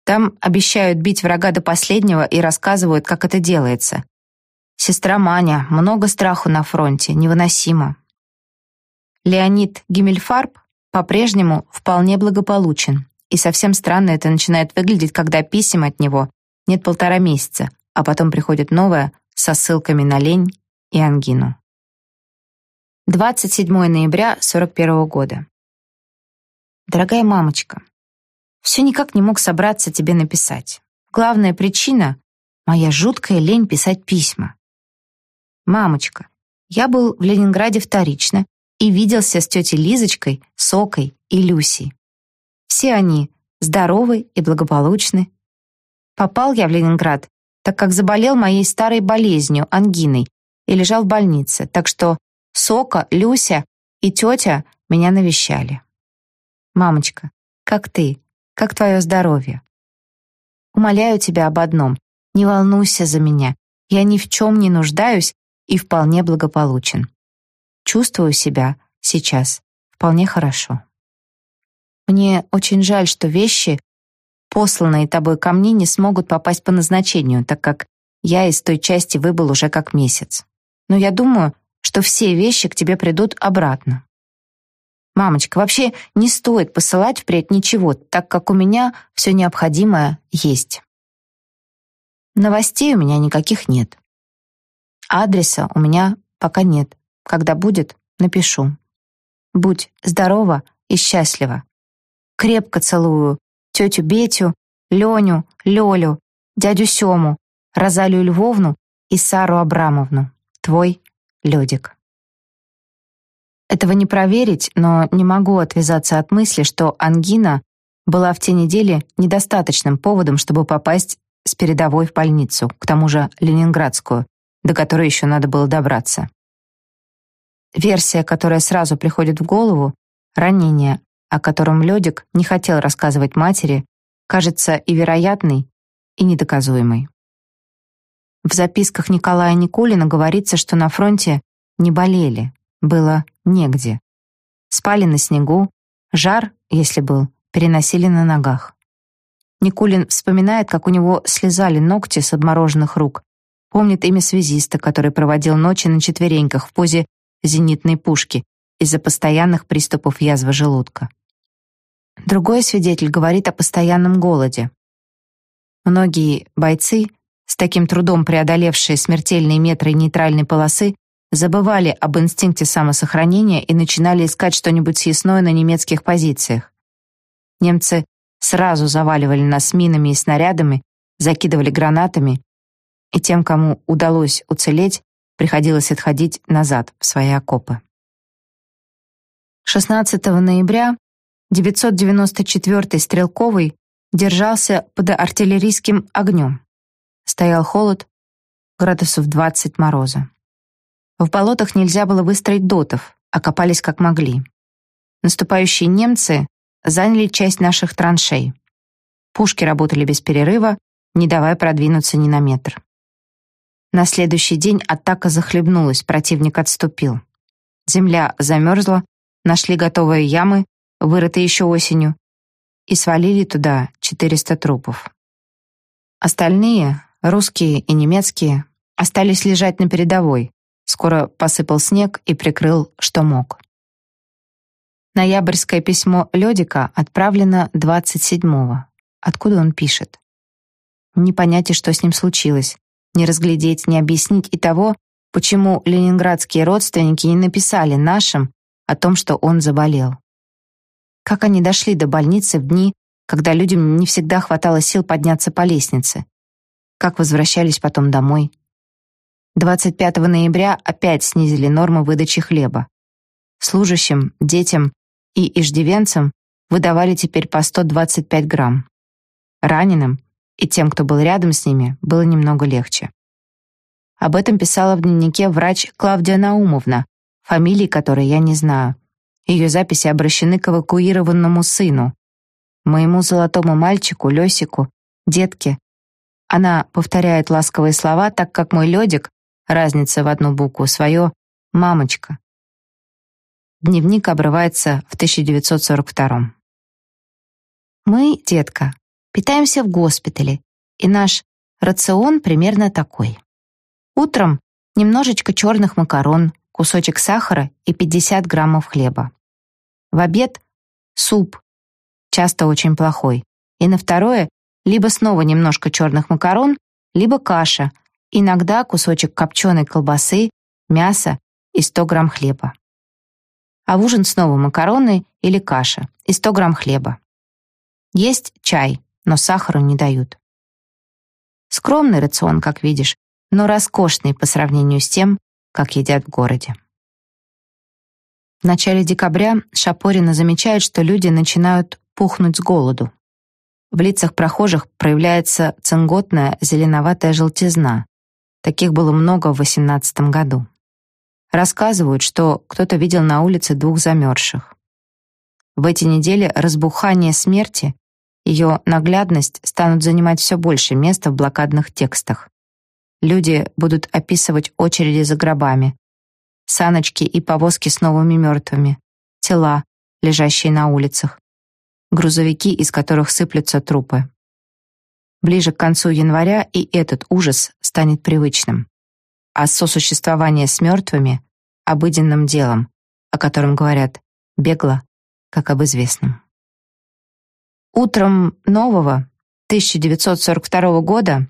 A: Там обещают бить врага до последнего и рассказывают, как это делается. Сестра Маня, много страху на фронте, невыносимо. Леонид Гиммельфарб по-прежнему вполне благополучен, и совсем странно это начинает выглядеть, когда писем от него нет полтора месяца, а потом приходит новое со ссылками на лень и ангину. 27 ноября 41 года. Дорогая мамочка, все никак не мог собраться тебе написать. Главная причина — моя жуткая лень писать письма. Мамочка, я был в Ленинграде вторично и виделся с тетей Лизочкой, Сокой и Люсей. Все они здоровы и благополучны. Попал я в Ленинград, так как заболел моей старой болезнью, ангиной, и лежал в больнице, так что Сока, Люся и тетя меня навещали. Мамочка, как ты? Как твое здоровье? Умоляю тебя об одном. Не волнуйся за меня. Я ни в чем не нуждаюсь и вполне благополучен. Чувствую себя сейчас вполне хорошо. Мне очень жаль, что вещи, посланные тобой ко мне, не смогут попасть по назначению, так как я из той части выбыл уже как месяц. Но я думаю, что все вещи к тебе придут обратно. Мамочка, вообще не стоит посылать впредь ничего, так как у меня все необходимое есть. Новостей у меня никаких нет. Адреса у меня пока нет. Когда будет, напишу. Будь здорова и счастлива. Крепко целую тетю Бетю, Леню, Лёлю, дядю Сему, Розалию Львовну и Сару Абрамовну. Твой Лёдик. Этого не проверить, но не могу отвязаться от мысли, что ангина была в те недели недостаточным поводом, чтобы попасть с передовой в больницу, к тому же ленинградскую, до которой еще надо было добраться. Версия, которая сразу приходит в голову, ранение, о котором Лёдик не хотел рассказывать матери, кажется и вероятной, и недоказуемой. В записках Николая Никулина говорится, что на фронте не болели, было негде. Спали на снегу, жар, если был, переносили на ногах. Никулин вспоминает, как у него слезали ногти с обмороженных рук, помнит имя связиста, который проводил ночи на четвереньках в позе зенитной пушки из-за постоянных приступов язвы желудка. Другой свидетель говорит о постоянном голоде. Многие бойцы с таким трудом преодолевшие смертельные метры нейтральной полосы, забывали об инстинкте самосохранения и начинали искать что-нибудь съестное на немецких позициях. Немцы сразу заваливали нас минами и снарядами, закидывали гранатами, и тем, кому удалось уцелеть, приходилось отходить назад в свои окопы. 16 ноября 994-й стрелковый держался под артиллерийским огнем. Стоял холод, градусов 20 мороза. В болотах нельзя было выстроить дотов, окопались как могли. Наступающие немцы заняли часть наших траншей. Пушки работали без перерыва, не давая продвинуться ни на метр. На следующий день атака захлебнулась, противник отступил. Земля замерзла, нашли готовые ямы, вырытые еще осенью, и свалили туда 400 трупов. Остальные, Русские и немецкие остались лежать на передовой. Скоро посыпал снег и прикрыл, что мог. Ноябрьское письмо Лёдика отправлено 27-го. Откуда он пишет? Не понять, что с ним случилось. Не разглядеть, не объяснить и того, почему ленинградские родственники не написали нашим о том, что он заболел. Как они дошли до больницы в дни, когда людям не всегда хватало сил подняться по лестнице, как возвращались потом домой. 25 ноября опять снизили нормы выдачи хлеба. Служащим, детям и иждивенцам выдавали теперь по 125 грамм. Раненым и тем, кто был рядом с ними, было немного легче. Об этом писала в дневнике врач Клавдия Наумовна, фамилии которой я не знаю. Ее записи обращены к эвакуированному сыну, моему золотому мальчику, Лёсику, детке, она повторяет ласковые слова, так как мой лёдик, разница в одну букву, свое «мамочка». Дневник обрывается в 1942 Мы, детка, питаемся в госпитале, и наш рацион примерно такой. Утром немножечко черных макарон, кусочек сахара и 50 граммов хлеба. В обед — суп, часто очень плохой. И на второе — либо снова немножко черных макарон, либо каша, иногда кусочек копченой колбасы, мясо и 100 грамм хлеба. А в ужин снова макароны или каша и 100 грамм хлеба. Есть чай, но сахару не дают. Скромный рацион, как видишь, но роскошный по сравнению с тем, как едят в городе. В начале декабря Шапорина замечает, что люди начинают пухнуть с голоду. В лицах прохожих проявляется цинготная зеленоватая желтизна. Таких было много в 18 году. Рассказывают, что кто-то видел на улице двух замерзших. В эти недели разбухание смерти, ее наглядность станут занимать все больше места в блокадных текстах. Люди будут описывать очереди за гробами, саночки и повозки с новыми мертвыми, тела, лежащие на улицах, грузовики, из которых сыплются трупы. Ближе к концу января и этот ужас станет привычным, а сосуществование с мертвыми — обыденным делом, о котором говорят бегло, как об известном. Утром нового 1942 года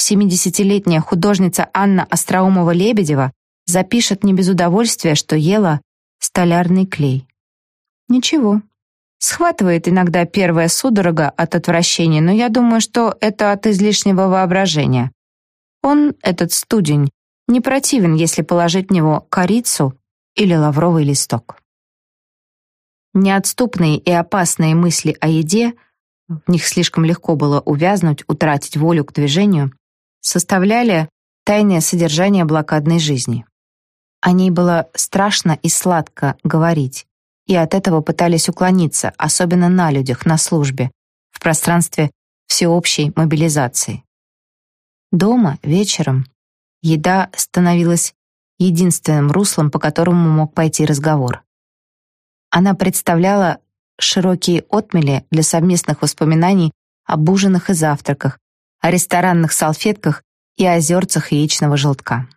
A: 70-летняя художница Анна Остроумова-Лебедева запишет не без удовольствия, что ела столярный клей. Ничего, Схватывает иногда первая судорога от отвращения, но я думаю, что это от излишнего воображения. Он, этот студень, не противен, если положить в него корицу или лавровый листок. Неотступные и опасные мысли о еде, в них слишком легко было увязнуть, утратить волю к движению, составляли тайное содержание блокадной жизни. О ней было страшно и сладко говорить, и от этого пытались уклониться, особенно на людях, на службе, в пространстве всеобщей мобилизации. Дома, вечером, еда становилась единственным руслом, по которому мог пойти разговор. Она представляла широкие отмели для совместных воспоминаний об ужинах и завтраках, о ресторанных салфетках и озерцах яичного желтка.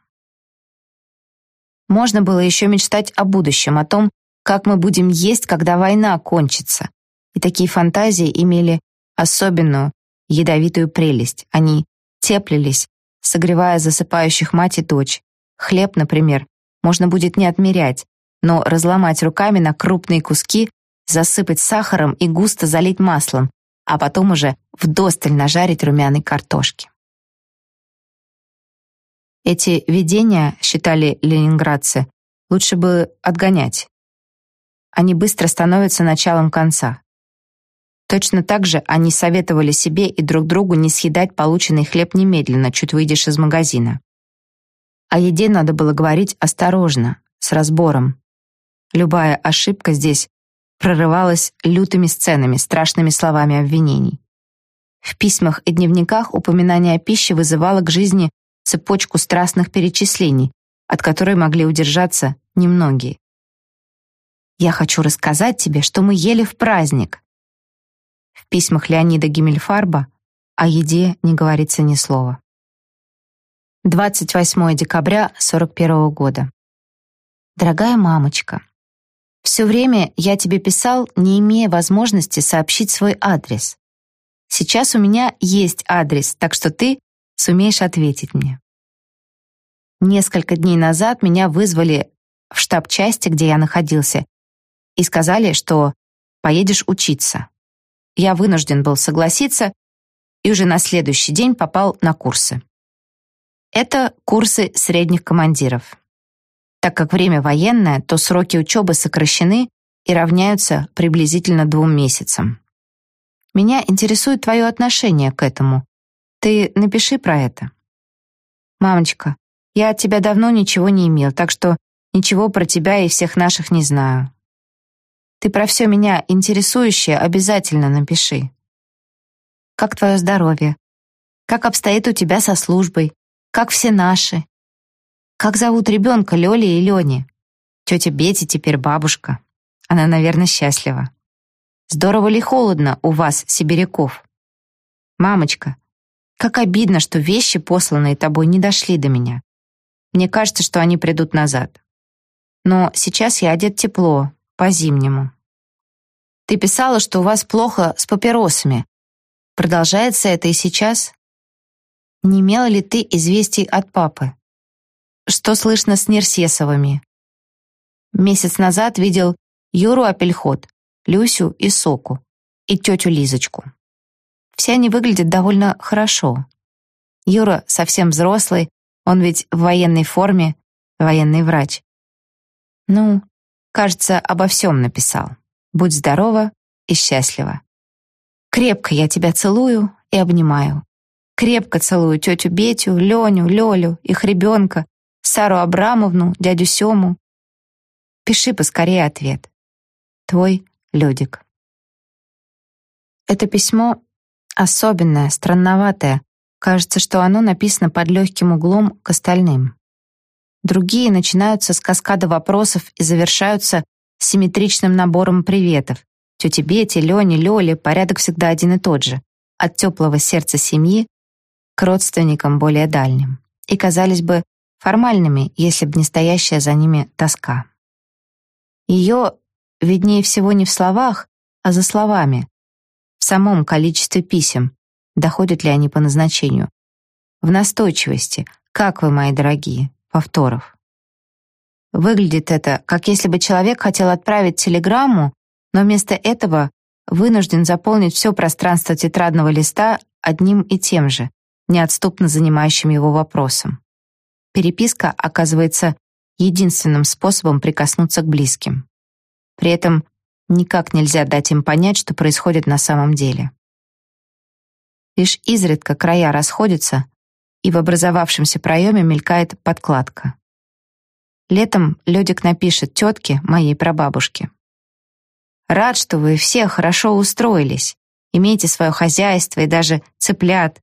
A: Можно было еще мечтать о будущем, о том, как мы будем есть, когда война кончится. И такие фантазии имели особенную ядовитую прелесть. Они теплились, согревая засыпающих мать и дочь. Хлеб, например, можно будет не отмерять, но разломать руками на крупные куски, засыпать сахаром и густо залить маслом, а потом уже вдосталь нажарить румяной картошки. Эти видения, считали ленинградцы, лучше бы отгонять они быстро становятся началом конца. Точно так же они советовали себе и друг другу не съедать полученный хлеб немедленно, чуть выйдешь из магазина. О еде надо было говорить осторожно, с разбором. Любая ошибка здесь прорывалась лютыми сценами, страшными словами обвинений. В письмах и дневниках упоминание о пище вызывало к жизни цепочку страстных перечислений, от которой могли удержаться немногие. Я хочу рассказать тебе, что мы ели в праздник. В письмах Леонида Гиммельфарба о еде не говорится ни слова. 28 декабря 41 года. Дорогая мамочка, все время я тебе писал, не имея возможности сообщить свой адрес. Сейчас у меня есть адрес, так что ты сумеешь ответить мне. Несколько дней назад меня вызвали в штаб части, где я находился, и сказали, что поедешь учиться. Я вынужден был согласиться и уже на следующий день попал на курсы. Это курсы средних командиров. Так как время военное, то сроки учебы сокращены и равняются приблизительно двум месяцам. Меня интересует твое отношение к этому. Ты напиши про это. Мамочка, я от тебя давно ничего не имел, так что ничего про тебя и всех наших не знаю. Ты про все меня интересующее обязательно напиши. Как твое здоровье? Как обстоит у тебя со службой? Как все наши? Как зовут ребенка Лёли и Лёни? Тетя Бетти теперь бабушка. Она, наверное, счастлива. Здорово ли холодно у вас, сибиряков? Мамочка, как обидно, что вещи, посланные тобой, не дошли до меня. Мне кажется, что они придут назад. Но сейчас я одет тепло, по-зимнему. Ты писала, что у вас плохо с папиросами. Продолжается это и сейчас? Не имела ли ты известий от папы? Что слышно с Нерсесовыми? Месяц назад видел Юру Апельхот, Люсю и Соку, и тетю Лизочку. Все они выглядят довольно хорошо. Юра совсем взрослый, он ведь в военной форме, военный врач. Ну, кажется, обо всем написал. Будь здорова и счастлива. Крепко я тебя целую и обнимаю. Крепко целую тетю Бетю, Леню, Лёлю, их ребенка, Сару Абрамовну, дядю Сему. Пиши поскорее ответ. Твой Людик. Это письмо особенное, странноватое. Кажется, что оно написано под легким углом к остальным. Другие начинаются с каскада вопросов и завершаются симметричным набором приветов. Тете Бете, Лене, Лёле порядок всегда один и тот же. От теплого сердца семьи к родственникам более дальним. И, казались бы, формальными, если бы не стоящая за ними тоска. Ее виднее всего не в словах, а за словами, в самом количестве писем, доходят ли они по назначению, в настойчивости, как вы, мои дорогие, повторов. Выглядит это, как если бы человек хотел отправить телеграмму, но вместо этого вынужден заполнить все пространство тетрадного листа одним и тем же, неотступно занимающим его вопросом. Переписка оказывается единственным способом прикоснуться к близким. При этом никак нельзя дать им понять, что происходит на самом деле. Лишь изредка края расходятся, и в образовавшемся проеме мелькает подкладка. Летом Лёдик напишет тетке, моей прабабушке. «Рад, что вы все хорошо устроились, имеете свое хозяйство и даже цыплят.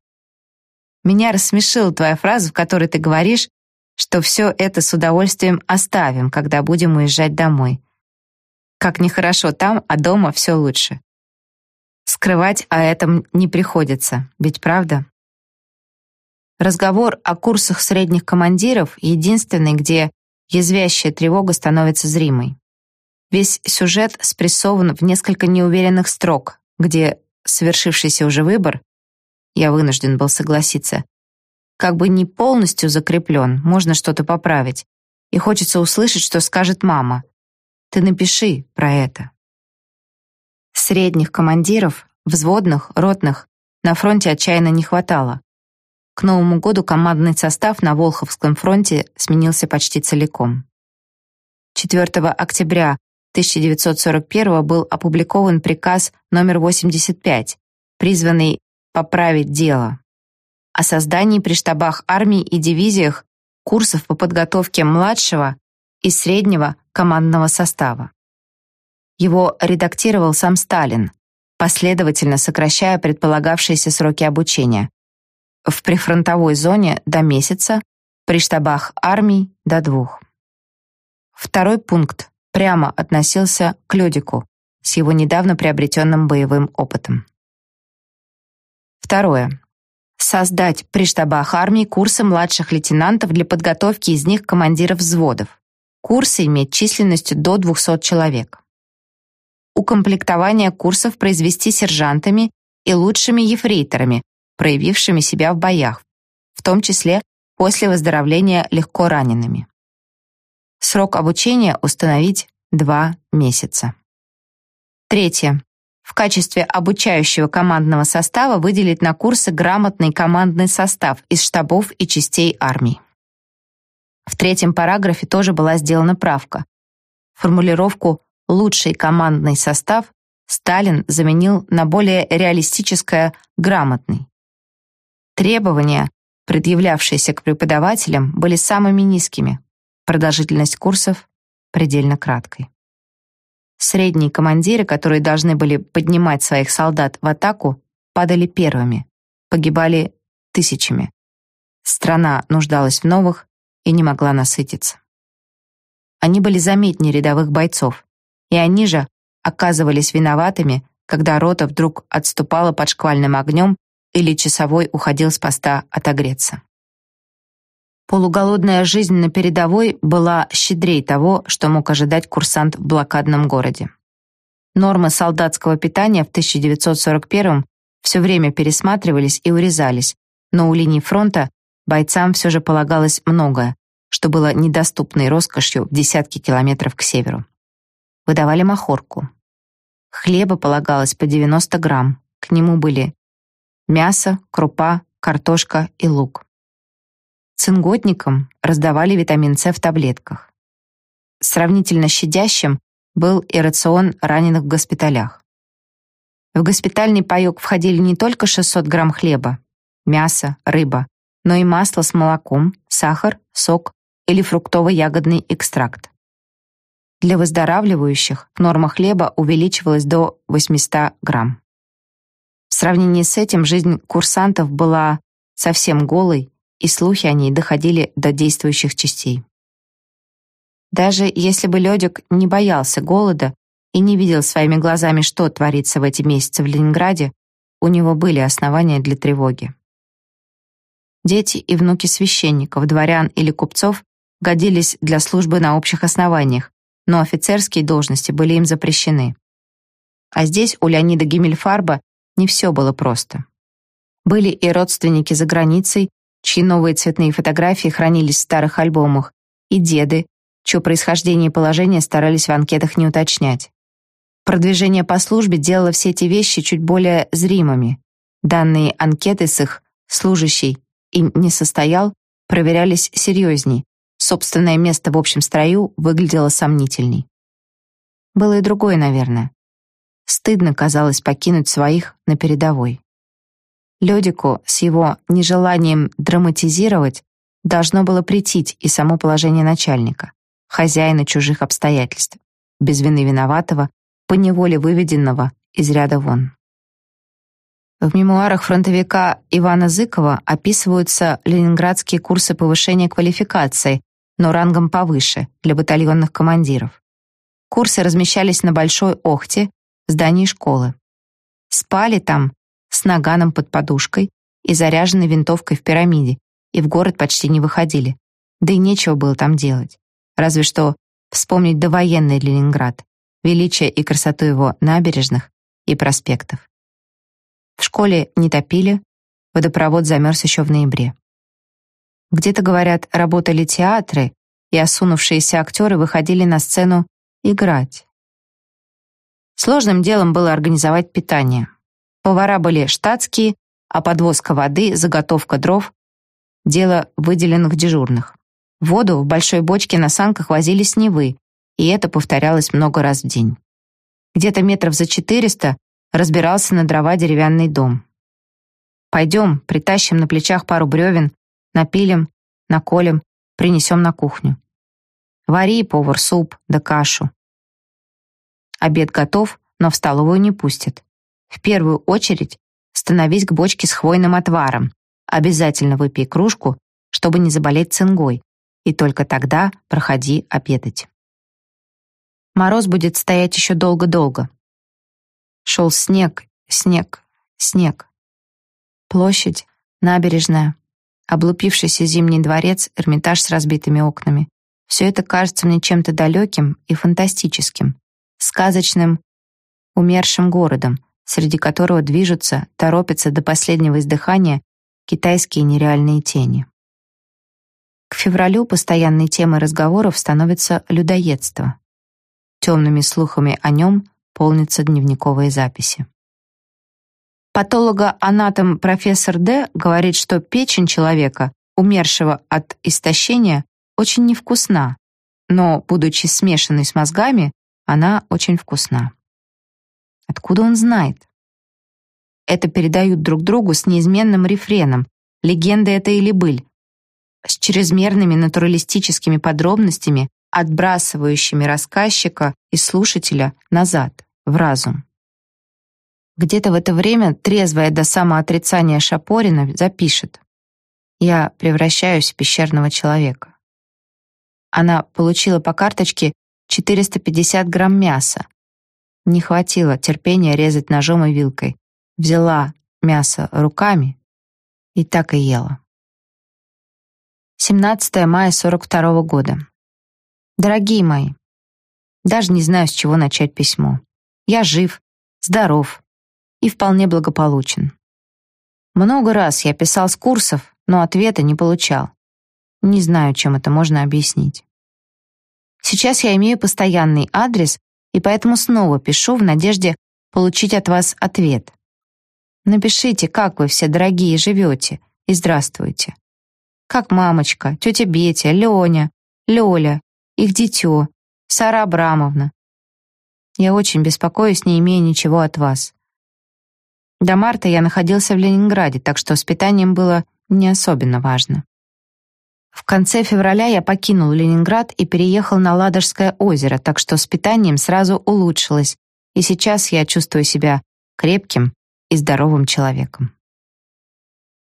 A: Меня рассмешила твоя фраза, в которой ты говоришь, что все это с удовольствием оставим, когда будем уезжать домой. Как нехорошо там, а дома все лучше. Скрывать о этом не приходится, ведь правда? Разговор о курсах средних командиров единственный, где язвящая тревога становится зримой. Весь сюжет спрессован в несколько неуверенных строк, где совершившийся уже выбор, я вынужден был согласиться, как бы не полностью закреплен, можно что-то поправить. И хочется услышать, что скажет мама. Ты напиши про это. Средних командиров, взводных, ротных на фронте отчаянно не хватало. К Новому году командный состав на Волховском фронте сменился почти целиком. 4 октября 1941 был опубликован приказ номер 85, призванный поправить дело о создании при штабах армий и дивизиях курсов по подготовке младшего и среднего командного состава. Его редактировал сам Сталин, последовательно сокращая предполагавшиеся сроки обучения. В прифронтовой зоне до месяца, при штабах армий до двух. Второй пункт прямо относился к Лёдику с его недавно приобретенным боевым опытом. Второе создать при штабах армии курсы младших лейтенантов для подготовки из них командиров взводов. Курсы иметь численностью до 200 человек. Укомплектование курсов произвести сержантами и лучшими ефрейторами, проявившими себя в боях, в том числе после выздоровления легко ранеными. Срок обучения установить 2 месяца. Третье в качестве обучающего командного состава выделить на курсы грамотный командный состав из штабов и частей армии. В третьем параграфе тоже была сделана правка. Формулировку «лучший командный состав» Сталин заменил на более реалистическое «грамотный». Требования, предъявлявшиеся к преподавателям, были самыми низкими, продолжительность курсов предельно краткой. Средние командиры, которые должны были поднимать своих солдат в атаку, падали первыми, погибали тысячами. Страна нуждалась в новых и не могла насытиться. Они были заметнее рядовых бойцов, и они же оказывались виноватыми, когда рота вдруг отступала под шквальным огнем или часовой уходил с поста отогреться. Полуголодная жизнь на передовой была щедрей того, что мог ожидать курсант в блокадном городе. Нормы солдатского питания в 1941 все время пересматривались и урезались, но у линии фронта бойцам все же полагалось многое, что было недоступной роскошью в десятки километров к северу. Выдавали махорку. Хлеба полагалось по 90 грамм, к нему были мясо, крупа, картошка и лук. Цинготникам раздавали витамин С в таблетках. Сравнительно щадящим был и рацион раненых в госпиталях. В госпитальный паёк входили не только 600 грамм хлеба, мясо, рыба, но и масло с молоком, сахар, сок или фруктово-ягодный экстракт. Для выздоравливающих норма хлеба увеличивалась до 800 грамм. В сравнении с этим жизнь курсантов была совсем голой и слухи о ней доходили до действующих частей. Даже если бы Лёдик не боялся голода и не видел своими глазами, что творится в эти месяцы в Ленинграде, у него были основания для тревоги. Дети и внуки священников, дворян или купцов годились для службы на общих основаниях, но офицерские должности были им запрещены. А здесь у Леонида Гиммельфарба не все было просто. Были и родственники за границей, чьи новые цветные фотографии хранились в старых альбомах, и деды, чье происхождение и положение старались в анкетах не уточнять. Продвижение по службе делало все эти вещи чуть более зримыми. Данные анкеты с их «служащий» и «не состоял» проверялись серьезней. Собственное место в общем строю выглядело сомнительней. Было и другое, наверное. Стыдно казалось покинуть своих на передовой. Лёдику с его нежеланием драматизировать должно было претить и само положение начальника, хозяина чужих обстоятельств, без вины виноватого, поневоле выведенного из ряда вон. В мемуарах фронтовика Ивана Зыкова описываются ленинградские курсы повышения квалификации, но рангом повыше, для батальонных командиров. Курсы размещались на Большой Охте, здании школы. Спали там с наганом под подушкой и заряженной винтовкой в пирамиде, и в город почти не выходили. Да и нечего было там делать. Разве что вспомнить довоенный Ленинград, величие и красоту его набережных и проспектов. В школе не топили, водопровод замерз еще в ноябре. Где-то, говорят, работали театры, и осунувшиеся актеры выходили на сцену играть. Сложным делом было организовать питание. Повара были штатские, а подвозка воды, заготовка дров — дело выделенных дежурных. Воду в большой бочке на санках возили с Невы, и это повторялось много раз в день. Где-то метров за четыреста разбирался на дрова деревянный дом. «Пойдем, притащим на плечах пару бревен, напилим, наколем, принесем на кухню. Вари, повар, суп да кашу. Обед готов, но в столовую не пустят. В первую очередь становись к бочке с хвойным отваром. Обязательно выпей кружку, чтобы не заболеть цингой, и только тогда проходи обедать. Мороз будет стоять еще долго-долго. Шел снег, снег, снег. Площадь, набережная, облупившийся зимний дворец, Эрмитаж с разбитыми окнами. Все это кажется мне чем-то далеким и фантастическим, сказочным, умершим городом, среди которого движутся, торопятся до последнего издыхания китайские нереальные тени. К февралю постоянной темой разговоров становится людоедство. Темными слухами о нем полнятся дневниковые записи. Патологоанатом профессор Д говорит, что печень человека, умершего от истощения, очень невкусна, но, будучи смешанной с мозгами, она очень вкусна. Откуда он знает? Это передают друг другу с неизменным рефреном. Легенда это или быль. С чрезмерными натуралистическими подробностями, отбрасывающими рассказчика и слушателя назад, в разум. Где-то в это время трезвая до самоотрицания Шапорина запишет «Я превращаюсь в пещерного человека». Она получила по карточке 450 грамм мяса. Не хватило терпения резать ножом и вилкой. Взяла мясо руками и так и ела. 17 мая 42 -го года. Дорогие мои, даже не знаю, с чего начать письмо. Я жив, здоров и вполне благополучен. Много раз я писал с курсов, но ответа не получал. Не знаю, чем это можно объяснить. Сейчас я имею постоянный адрес, и поэтому снова пишу в надежде получить от вас ответ. Напишите, как вы все дорогие живете, и здравствуйте. Как мамочка, тетя Бетя, Леня, Лёля, их дитё, Сара Абрамовна. Я очень беспокоюсь, не имея ничего от вас. До марта я находился в Ленинграде, так что с питанием было не особенно важно. В конце февраля я покинул Ленинград и переехал на Ладожское озеро, так что с питанием сразу улучшилось, и сейчас я чувствую себя крепким и здоровым человеком.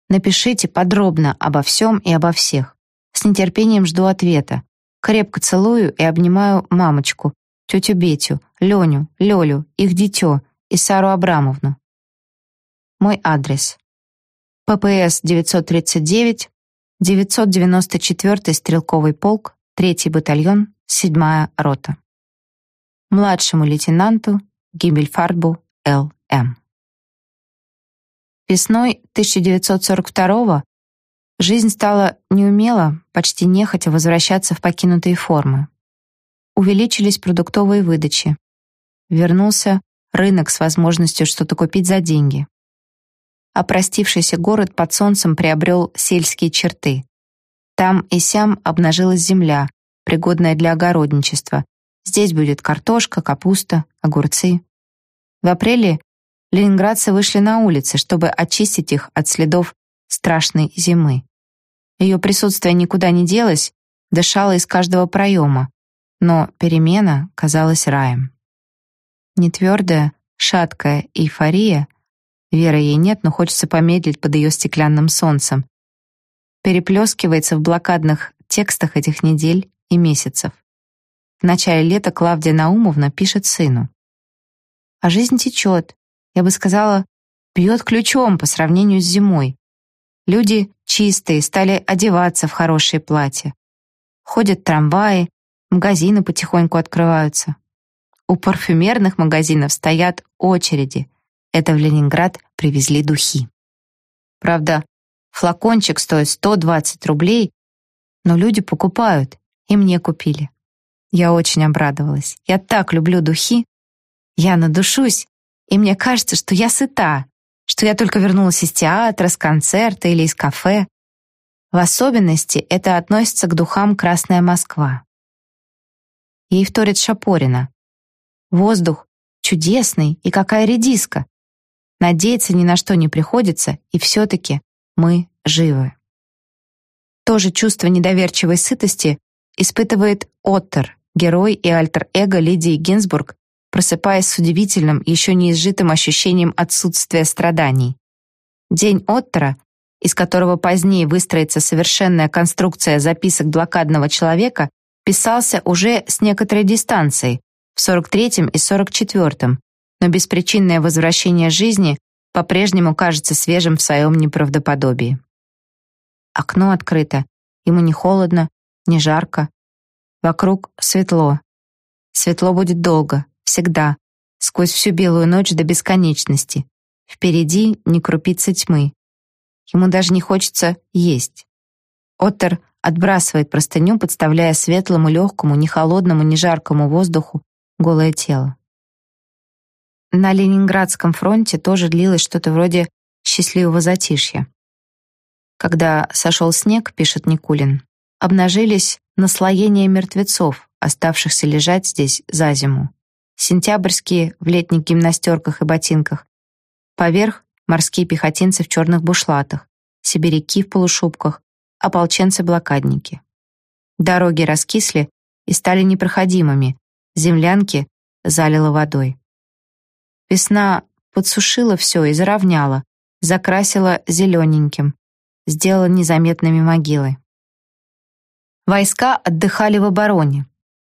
A: Напишите подробно обо всем и обо всех. С нетерпением жду ответа. Крепко целую и обнимаю мамочку, тетю Бетю, Леню, Лёлю, их дитё и Сару Абрамовну. Мой адрес. ППС 939, 994 стрелковый полк, 3 батальон, 7 рота. Младшему лейтенанту Гиммельфарбу Л.М. Весной 1942 жизнь стала неумело, почти нехотя возвращаться в покинутые формы. Увеличились продуктовые выдачи. Вернулся рынок с возможностью что-то купить за деньги опростившийся город под солнцем приобрел сельские черты. Там и сям обнажилась земля, пригодная для огородничества. Здесь будет картошка, капуста, огурцы. В апреле ленинградцы вышли на улицы, чтобы очистить их от следов страшной зимы. Ее присутствие никуда не делось, дышало из каждого проема, но перемена казалась раем. Нетвердая, шаткая эйфория — Веры ей нет, но хочется помедлить под ее стеклянным солнцем. Переплескивается в блокадных текстах этих недель и месяцев. В начале лета Клавдия Наумовна пишет сыну. А жизнь течет, я бы сказала, бьет ключом по сравнению с зимой. Люди чистые, стали одеваться в хорошие платья. Ходят трамваи, магазины потихоньку открываются. У парфюмерных магазинов стоят очереди — это в Ленинград привезли духи. Правда, флакончик стоит 120 рублей, но люди покупают, и мне купили. Я очень обрадовалась. Я так люблю духи. Я надушусь, и мне кажется, что я сыта, что я только вернулась из театра, с концерта или из кафе. В особенности это относится к духам «Красная Москва». Ей вторит Шапорина. Воздух чудесный, и какая редиска. Надеяться ни на что не приходится, и все-таки мы живы. То же чувство недоверчивой сытости испытывает Оттер, герой и альтер-эго Лидии Гинзбург, просыпаясь с удивительным, еще не изжитым ощущением отсутствия страданий. День Оттера, из которого позднее выстроится совершенная конструкция записок блокадного человека, писался уже с некоторой дистанцией, в 43-м и 44-м, но беспричинное возвращение жизни по-прежнему кажется свежим в своем неправдоподобии. Окно открыто, ему не холодно, не жарко. Вокруг светло. Светло будет долго, всегда, сквозь всю белую ночь до бесконечности. Впереди не крупицы тьмы. Ему даже не хочется есть. Оттер отбрасывает простыню, подставляя светлому, легкому, не холодному, не жаркому воздуху голое тело. На Ленинградском фронте тоже длилось что-то вроде счастливого затишья. Когда сошел снег, пишет Никулин, обнажились наслоения мертвецов, оставшихся лежать здесь за зиму. Сентябрьские в летних гимнастерках и ботинках. Поверх морские пехотинцы в черных бушлатах, сибиряки в полушубках, ополченцы-блокадники. Дороги раскисли и стали непроходимыми, землянки залило водой. Весна подсушила все и заровняла, закрасила зелененьким, сделала незаметными могилы. Войска отдыхали в обороне.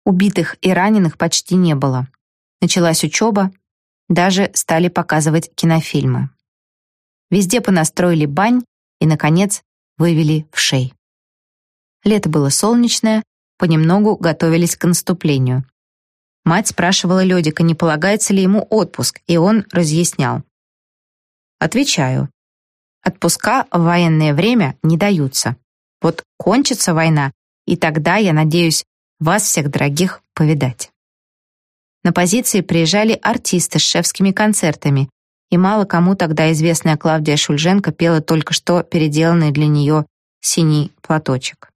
A: Убитых и раненых почти не было. Началась учеба, даже стали показывать кинофильмы. Везде понастроили бань и, наконец, вывели в шей. Лето было солнечное, понемногу готовились к наступлению. Мать спрашивала Лёдика, не полагается ли ему отпуск, и он разъяснял. Отвечаю. Отпуска в военное время не даются. Вот кончится война, и тогда я надеюсь вас всех дорогих повидать. На позиции приезжали артисты с шефскими концертами, и мало кому тогда известная Клавдия Шульженко пела только что переделанный для нее «Синий платочек».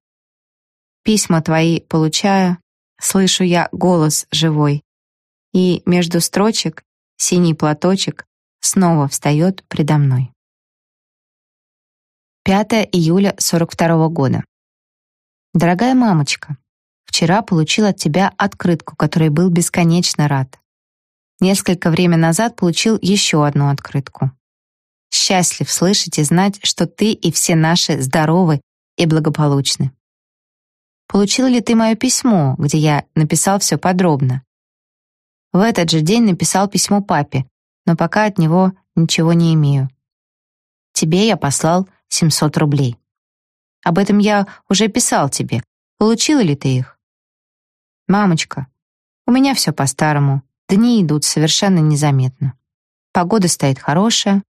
A: Письма твои получаю, слышу я голос живой, и между строчек синий платочек снова встает предо мной. 5 июля 42 года. Дорогая мамочка, вчера получил от тебя открытку, которой был бесконечно рад. Несколько время назад получил еще одну открытку. Счастлив слышать и знать, что ты и все наши здоровы и благополучны. Получил ли ты мое письмо, где я написал все подробно? В этот же день написал письмо папе, но пока от него ничего не имею. Тебе я послал 700 рублей. Об этом я уже писал тебе. Получила ли ты их? Мамочка, у меня все по-старому. Дни идут совершенно незаметно. Погода стоит хорошая.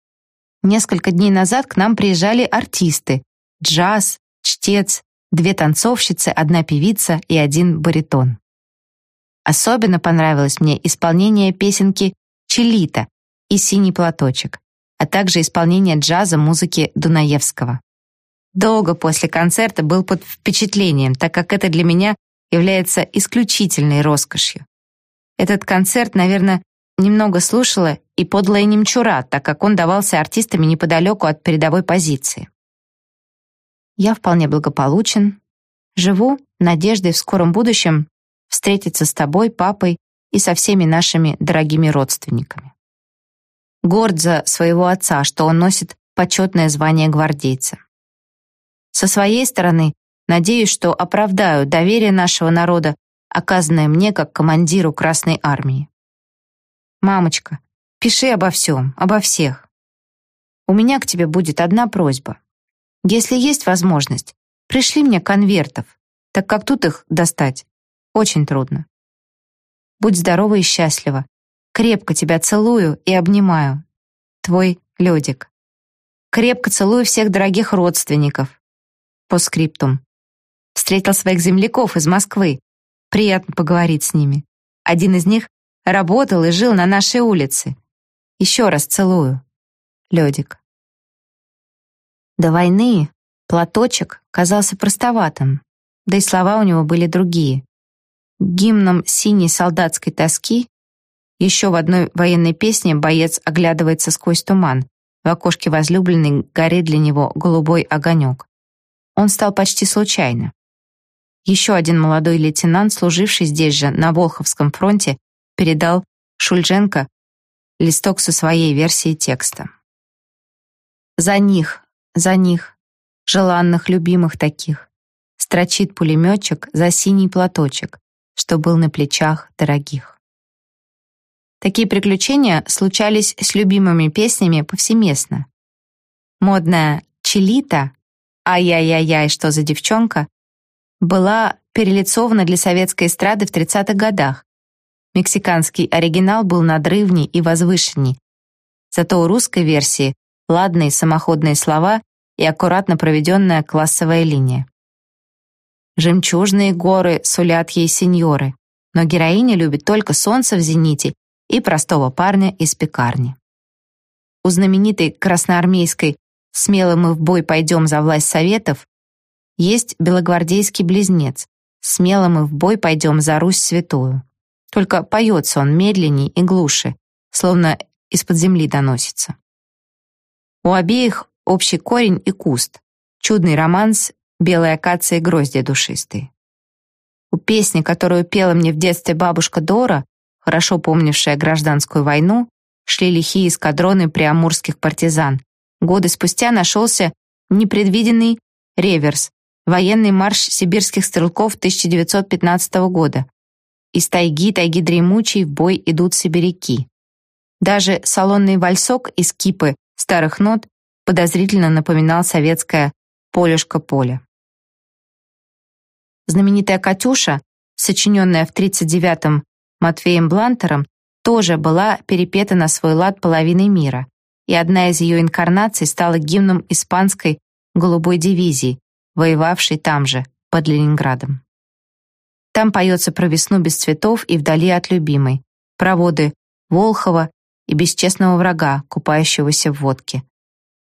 A: Несколько дней назад к нам приезжали артисты. Джаз, чтец, две танцовщицы, одна певица и один баритон. Особенно понравилось мне исполнение песенки «Челита» и «Синий платочек», а также исполнение джаза музыки Дунаевского. Долго после концерта был под впечатлением, так как это для меня является исключительной роскошью. Этот концерт, наверное, немного слушала и подлая немчура, так как он давался артистами неподалеку от передовой позиции. Я вполне благополучен, живу надеждой в скором будущем встретиться с тобой, папой и со всеми нашими дорогими родственниками. Горд за своего отца, что он носит почетное звание гвардейца. Со своей стороны, надеюсь, что оправдаю доверие нашего народа оказанное мне как командиру Красной Армии. Мамочка, пиши обо всем, обо всех. У меня к тебе будет одна просьба. Если есть возможность, пришли мне конвертов, так как тут их достать очень трудно. Будь здорова и счастлива. Крепко тебя целую и обнимаю. Твой Лёдик. Крепко целую всех дорогих родственников. По скриптум. Встретил своих земляков из Москвы. Приятно поговорить с ними. Один из них работал и жил на нашей улице. Еще раз целую. Лёдик. До войны платочек казался простоватым, да и слова у него были другие. Гимном синей солдатской тоски еще в одной военной песне боец оглядывается сквозь туман. В окошке возлюбленной горит для него голубой огонек. Он стал почти случайно. Еще один молодой лейтенант, служивший здесь же, на Волховском фронте, передал Шульженко листок со своей версией текста. «За них, за них, желанных, любимых таких, строчит пулеметчик за синий платочек, что был на плечах дорогих». Такие приключения случались с любимыми песнями повсеместно. Модная «Челита» «Ай-яй-яй-яй, что за девчонка» была перелицована для советской эстрады в 30-х годах. Мексиканский оригинал был надрывней и возвышенней. Зато у русской версии ладные самоходные слова и аккуратно проведенная классовая линия. Жемчужные горы сулят ей сеньоры, но героиня любит только солнце в зените и простого парня из пекарни. У знаменитой красноармейской «Смело мы в бой пойдем за власть советов» Есть белогвардейский близнец. Смело мы в бой пойдем за Русь святую. Только поется он медленней и глуше, словно из-под земли доносится. У обеих общий корень и куст. Чудный романс белой акации гроздья душистые. У песни, которую пела мне в детстве бабушка Дора, хорошо помнившая гражданскую войну, шли лихие эскадроны приамурских партизан. Годы спустя нашелся непредвиденный реверс, Военный марш сибирских стрелков 1915 года. Из тайги, тайги дремучей, в бой идут сибиряки. Даже салонный вальсок из кипы старых нот подозрительно напоминал советское «полюшка поля». Знаменитая «Катюша», сочиненная в 39-м Матвеем Блантером, тоже была перепета на свой лад половиной мира, и одна из ее инкарнаций стала гимном испанской «Голубой дивизии», воевавшей там же, под Ленинградом. Там поется про весну без цветов и вдали от любимой, про воды Волхова и бесчестного врага, купающегося в водке.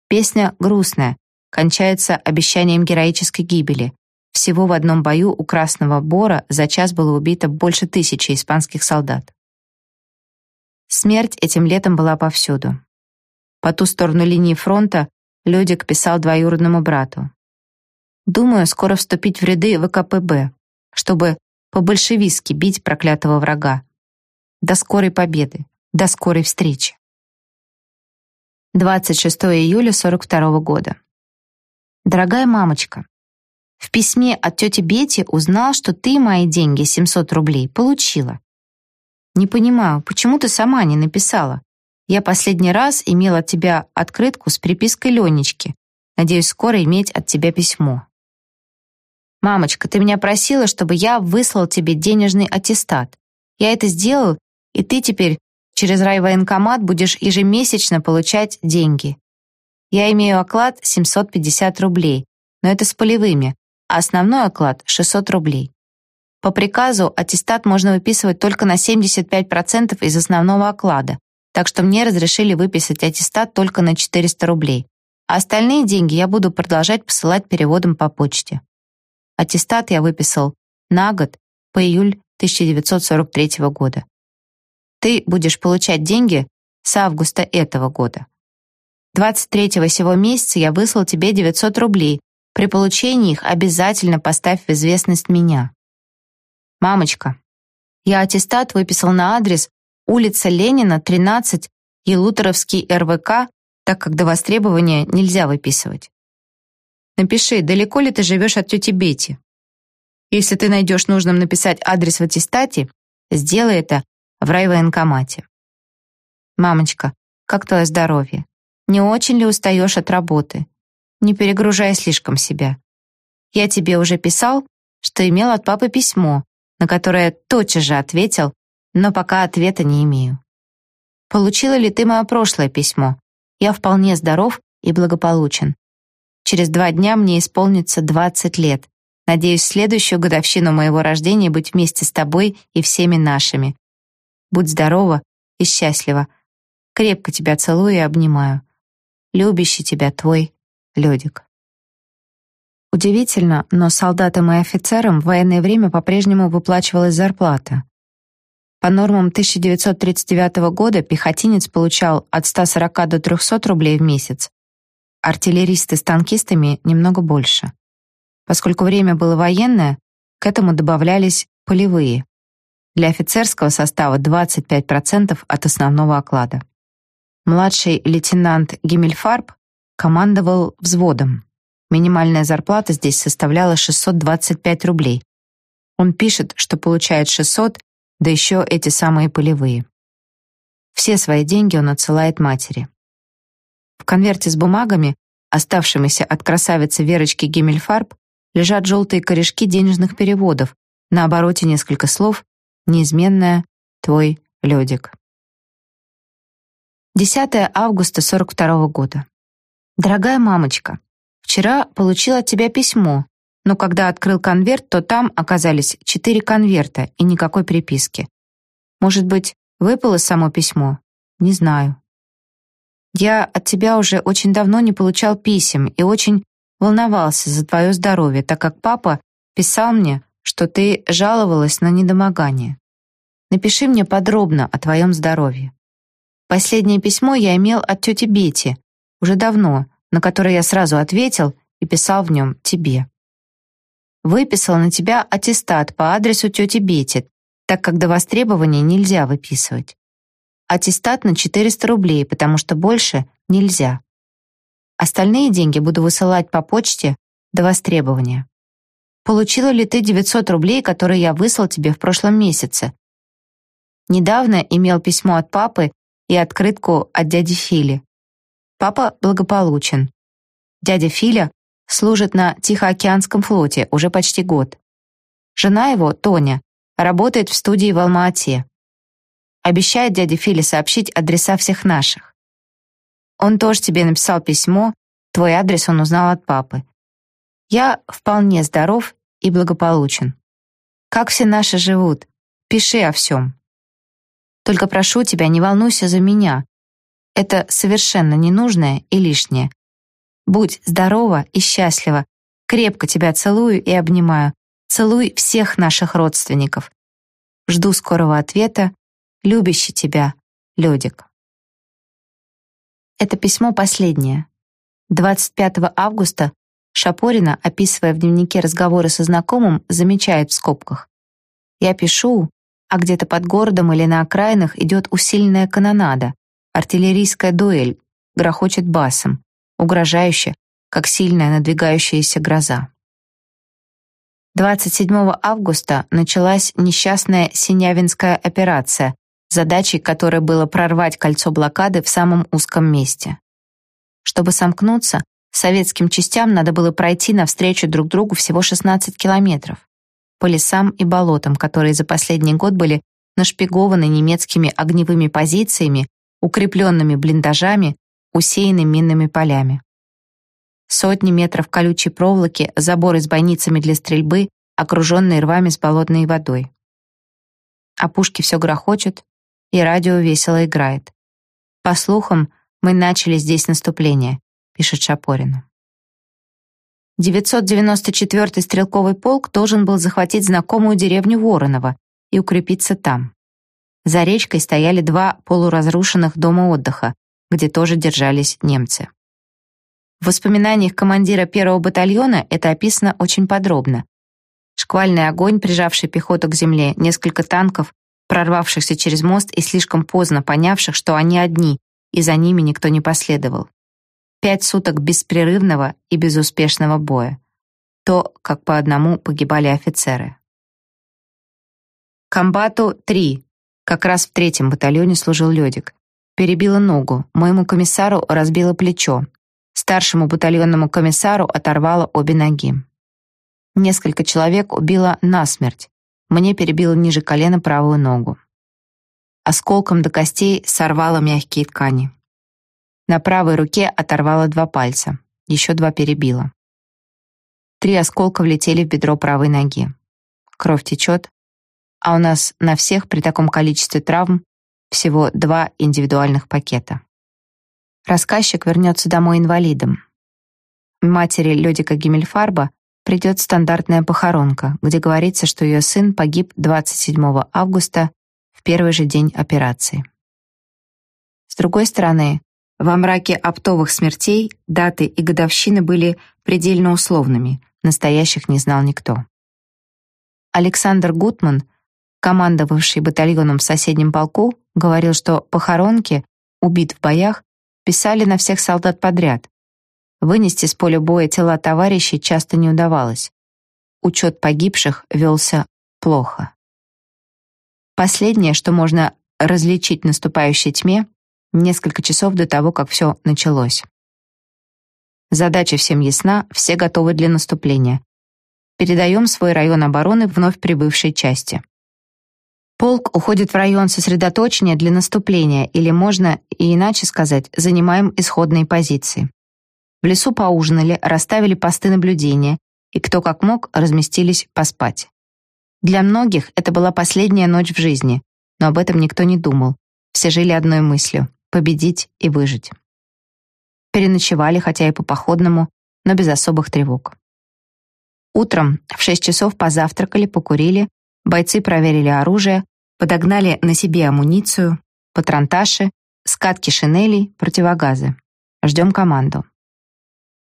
A: Песня грустная, кончается обещанием героической гибели. Всего в одном бою у Красного Бора за час было убито больше тысячи испанских солдат. Смерть этим летом была повсюду. По ту сторону линии фронта Людик писал двоюродному брату. «Думаю, скоро вступить в ряды ВКПБ, чтобы по-большевистски бить проклятого врага. До скорой победы, до скорой встречи». 26 июля 42 года. Дорогая мамочка, в письме от тети Бети узнал, что ты мои деньги, 700 рублей, получила. Не понимаю, почему ты сама не написала? Я последний раз имел от тебя открытку с припиской Ленечки. Надеюсь, скоро иметь от тебя письмо. Мамочка, ты меня просила, чтобы я выслал тебе денежный аттестат. Я это сделал, и ты теперь через райвоенкомат будешь ежемесячно получать деньги. Я имею оклад 750 рублей, но это с полевыми, а основной оклад 600 рублей. По приказу аттестат можно выписывать только на 75% из основного оклада, так что мне разрешили выписать аттестат только на 400 рублей, а остальные деньги я буду продолжать посылать переводом по почте. Аттестат я выписал на год по июль 1943 года. Ты будешь получать деньги с августа этого года. 23-го сего месяца я выслал тебе 900 рублей. При получении их обязательно поставь в известность меня. Мамочка, я аттестат выписал на адрес улица Ленина, 13, Елуторовский РВК, так как до востребования нельзя выписывать. Напиши, далеко ли ты живешь от тети Бети. Если ты найдешь нужным написать адрес в аттестате, сделай это в райвоенкомате. Мамочка, как твое здоровье? Не очень ли устаешь от работы? Не перегружай слишком себя. Я тебе уже писал, что имел от папы письмо, на которое тотчас же ответил, но пока ответа не имею. Получила ли ты мое прошлое письмо? Я вполне здоров и благополучен. Через два дня мне исполнится 20 лет. Надеюсь, следующую годовщину моего рождения быть вместе с тобой и всеми нашими. Будь здорова и счастлива. Крепко тебя целую и обнимаю любящий тебя твой Лёдик. Удивительно, но солдатам и офицерам в военное время по-прежнему выплачивалась зарплата. По нормам 1939 года пехотинец получал от 140 до 300 рублей в месяц, артиллеристы с танкистами немного больше. Поскольку время было военное, к этому добавлялись полевые. Для офицерского состава 25% от основного оклада. Младший лейтенант Гиммельфарб командовал взводом. Минимальная зарплата здесь составляла 625 рублей. Он пишет, что получает 600, да еще эти самые полевые. Все свои деньги он отсылает матери. В конверте с бумагами, оставшимися от красавицы Верочки Гиммельфарб, лежат желтые корешки денежных переводов, на обороте несколько слов «Неизменная твой Лёдик». 10 августа 42 года. Дорогая мамочка, вчера получил от тебя письмо, но когда открыл конверт, то там оказались четыре конверта и никакой приписки. Может быть, выпало само письмо? Не знаю. Я от тебя уже очень давно не получал писем и очень волновался за твое здоровье, так как папа писал мне, что ты жаловалась на недомогание. Напиши мне подробно о твоем здоровье. Последнее письмо я имел от тети Бети, уже давно, на которое я сразу ответил и писал в нем тебе. Выписал на тебя аттестат по адресу тети Бети, так как до востребования нельзя выписывать. Аттестат на 400 рублей, потому что больше нельзя. Остальные деньги буду высылать по почте до востребования. Получила ли ты 900 рублей, которые я выслал тебе в прошлом месяце? Недавно имел письмо от папы и открытку от дяди Фили. Папа благополучен. Дядя Филя служит на Тихоокеанском флоте уже почти год. Жена его, Тоня, работает в студии в Алма-Ате. Обещает дяде Филе сообщить адреса всех наших. Он тоже тебе написал письмо, твой адрес он узнал от папы. Я вполне здоров и благополучен. Как все наши живут? Пиши о всем. Только прошу тебя, не волнуйся за меня. Это совершенно ненужное и лишнее. Будь здорова и счастлива. Крепко тебя целую и обнимаю. Целуй всех наших родственников. Жду скорого ответа. Любящий тебя, Лёдик. Это письмо последнее. 25 августа Шапорина, описывая в дневнике разговоры со знакомым, замечает в скобках. «Я пишу, а где-то под городом или на окраинах идет усиленная канонада, артиллерийская дуэль, грохочет басом, угрожающе, как сильная надвигающаяся гроза. 27 августа началась несчастная Синявинская операция, задачей которой было прорвать кольцо блокады в самом узком месте. Чтобы сомкнуться, советским частям надо было пройти навстречу друг другу всего 16 километров по лесам и болотам, которые за последний год были нашпигованы немецкими огневыми позициями, укрепленными блиндажами, усеяны минными полями. Сотни метров колючей проволоки, заборы с бойницами для стрельбы, окруженные рвами с болотной водой. А пушки все грохочут, и радио весело играет. По слухам, мы начали здесь наступление, пишет Шапорин. 994-й стрелковый полк должен был захватить знакомую деревню Воронова и укрепиться там. За речкой стояли два полуразрушенных дома отдыха, где тоже держались немцы. В воспоминаниях командира первого батальона это описано очень подробно. Шквальный огонь, прижавший пехоту к земле, несколько танков, прорвавшихся через мост и слишком поздно понявших, что они одни, и за ними никто не последовал. Пять суток беспрерывного и безуспешного боя. То, как по одному погибали офицеры. Комбату 3. Как раз в третьем батальоне служил Лёдик. Перебила ногу, моему комиссару разбило плечо. Старшему батальонному комиссару оторвало обе ноги. Несколько человек убило насмерть. Мне перебило ниже колена правую ногу. Осколком до костей сорвало мягкие ткани. На правой руке оторвало два пальца, еще два перебило. Три осколка влетели в бедро правой ноги. Кровь течет, а у нас на всех при таком количестве травм всего два индивидуальных пакета. Рассказчик вернется домой инвалидом. Матери Лёдика Гиммельфарба придет стандартная похоронка, где говорится, что ее сын погиб 27 августа в первый же день операции. С другой стороны, во мраке оптовых смертей даты и годовщины были предельно условными, настоящих не знал никто. Александр Гутман, командовавший батальоном в соседнем полку, говорил, что похоронки, убит в боях, писали на всех солдат подряд. Вынести с поля боя тела товарищей часто не удавалось. Учет погибших велся плохо. Последнее, что можно различить в наступающей тьме, несколько часов до того, как все началось. Задача всем ясна, все готовы для наступления. Передаем свой район обороны вновь прибывшей части. Полк уходит в район сосредоточения для наступления, или можно и иначе сказать, занимаем исходные позиции. В лесу поужинали, расставили посты наблюдения, и кто как мог, разместились поспать. Для многих это была последняя ночь в жизни, но об этом никто не думал. Все жили одной мыслью победить и выжить. Переночевали, хотя и по походному, но без особых тревог. Утром в 6 часов позавтракали, покурили, бойцы проверили оружие, подогнали на себе амуницию, патронташи, скатки шинелей, противогазы. Ждем команду.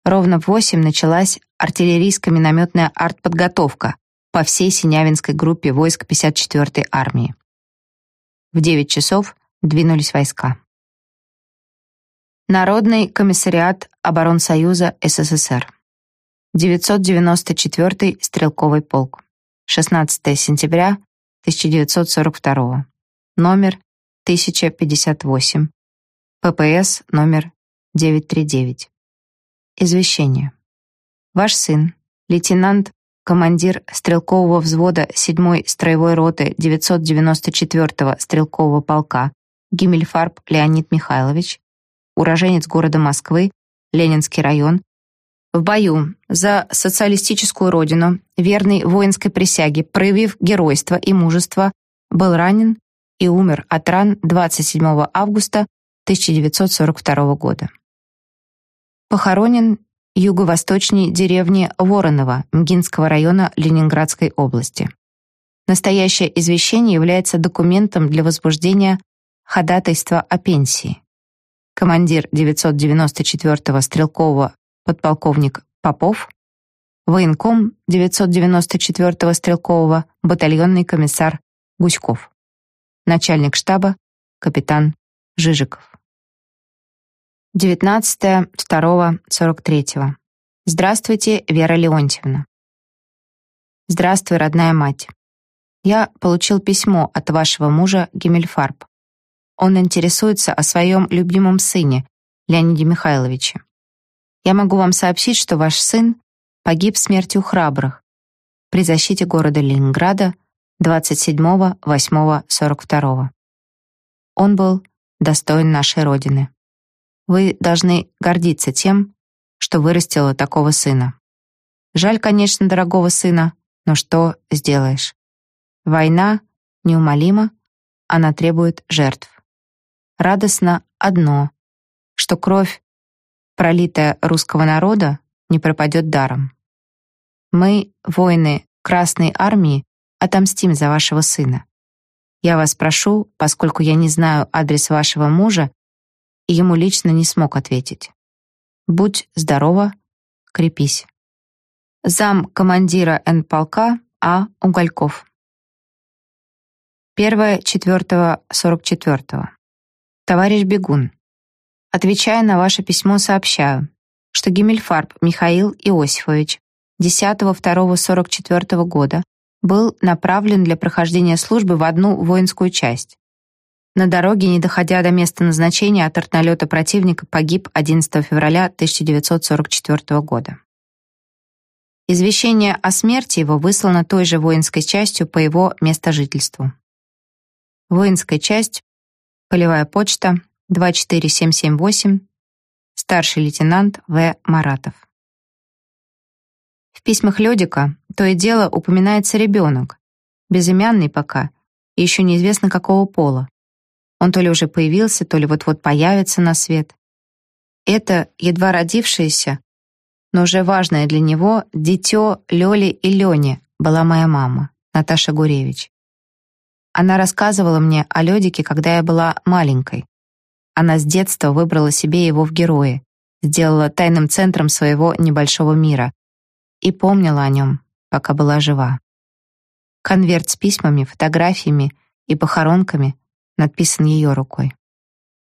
A: Ровно в 8 началась артиллерийско-минометная артподготовка по всей Синявинской группе войск 54-й армии. В 9 часов двинулись войска. Народный комиссариат оборонсоюза СССР. 994-й стрелковый полк. 16 сентября 1942. Номер 1058. ППС номер 939. Извещение. Ваш сын, лейтенант командир стрелкового взвода 7-й строевой роты 994-го стрелкового полка Гиммельфарб Леонид Михайлович, уроженец города Москвы, Ленинский район, в бою за социалистическую родину, верный воинской присяге, проявив геройство и мужество, был ранен и умер от ран 27 августа 1942 года. Похоронен юго-восточней деревни Воронова Мгинского района Ленинградской области. Настоящее извещение является документом для возбуждения ходатайства о пенсии. Командир 994-го стрелкового подполковник Попов, военком 994-го стрелкового батальонный комиссар Гуськов, начальник штаба капитан Жижиков. 19.02.43. Здравствуйте, Вера Леонтьевна. Здравствуй, родная мать. Я получил письмо от вашего мужа Гиммельфарб. Он интересуется о своем любимом сыне, Леониде Михайловиче. Я могу вам сообщить, что ваш сын погиб смертью храбрых при защите города Ленинграда 27.08.42. Он был достоин нашей Родины. Вы должны гордиться тем, что вырастила такого сына. Жаль, конечно, дорогого сына, но что сделаешь? Война неумолима, она требует жертв. Радостно одно, что кровь, пролитая русского народа, не пропадет даром. Мы, воины Красной Армии, отомстим за вашего сына. Я вас прошу, поскольку я не знаю адрес вашего мужа и ему лично не смог ответить. Будь здорова, крепись. Зам командира Н-полка А. Угольков. 1.4.44. Товарищ Бегун, отвечая на ваше письмо, сообщаю, что Гиммельфарб Михаил Иосифович 10.2.44 года был направлен для прохождения службы в одну воинскую часть. На дороге, не доходя до места назначения от артналета противника, погиб 11 февраля 1944 года. Извещение о смерти его выслано той же воинской частью по его местожительству. Воинская часть, полевая почта, 24778, старший лейтенант В. Маратов. В письмах Лёдика то и дело упоминается ребенок, безымянный пока, и еще неизвестно какого пола. Он то ли уже появился, то ли вот-вот появится на свет. Это едва родившееся, но уже важное для него дитё Лёли и Лёни была моя мама, Наташа Гуревич. Она рассказывала мне о Лёдике, когда я была маленькой. Она с детства выбрала себе его в герои, сделала тайным центром своего небольшого мира и помнила о нем, пока была жива. Конверт с письмами, фотографиями и похоронками написан ее рукой.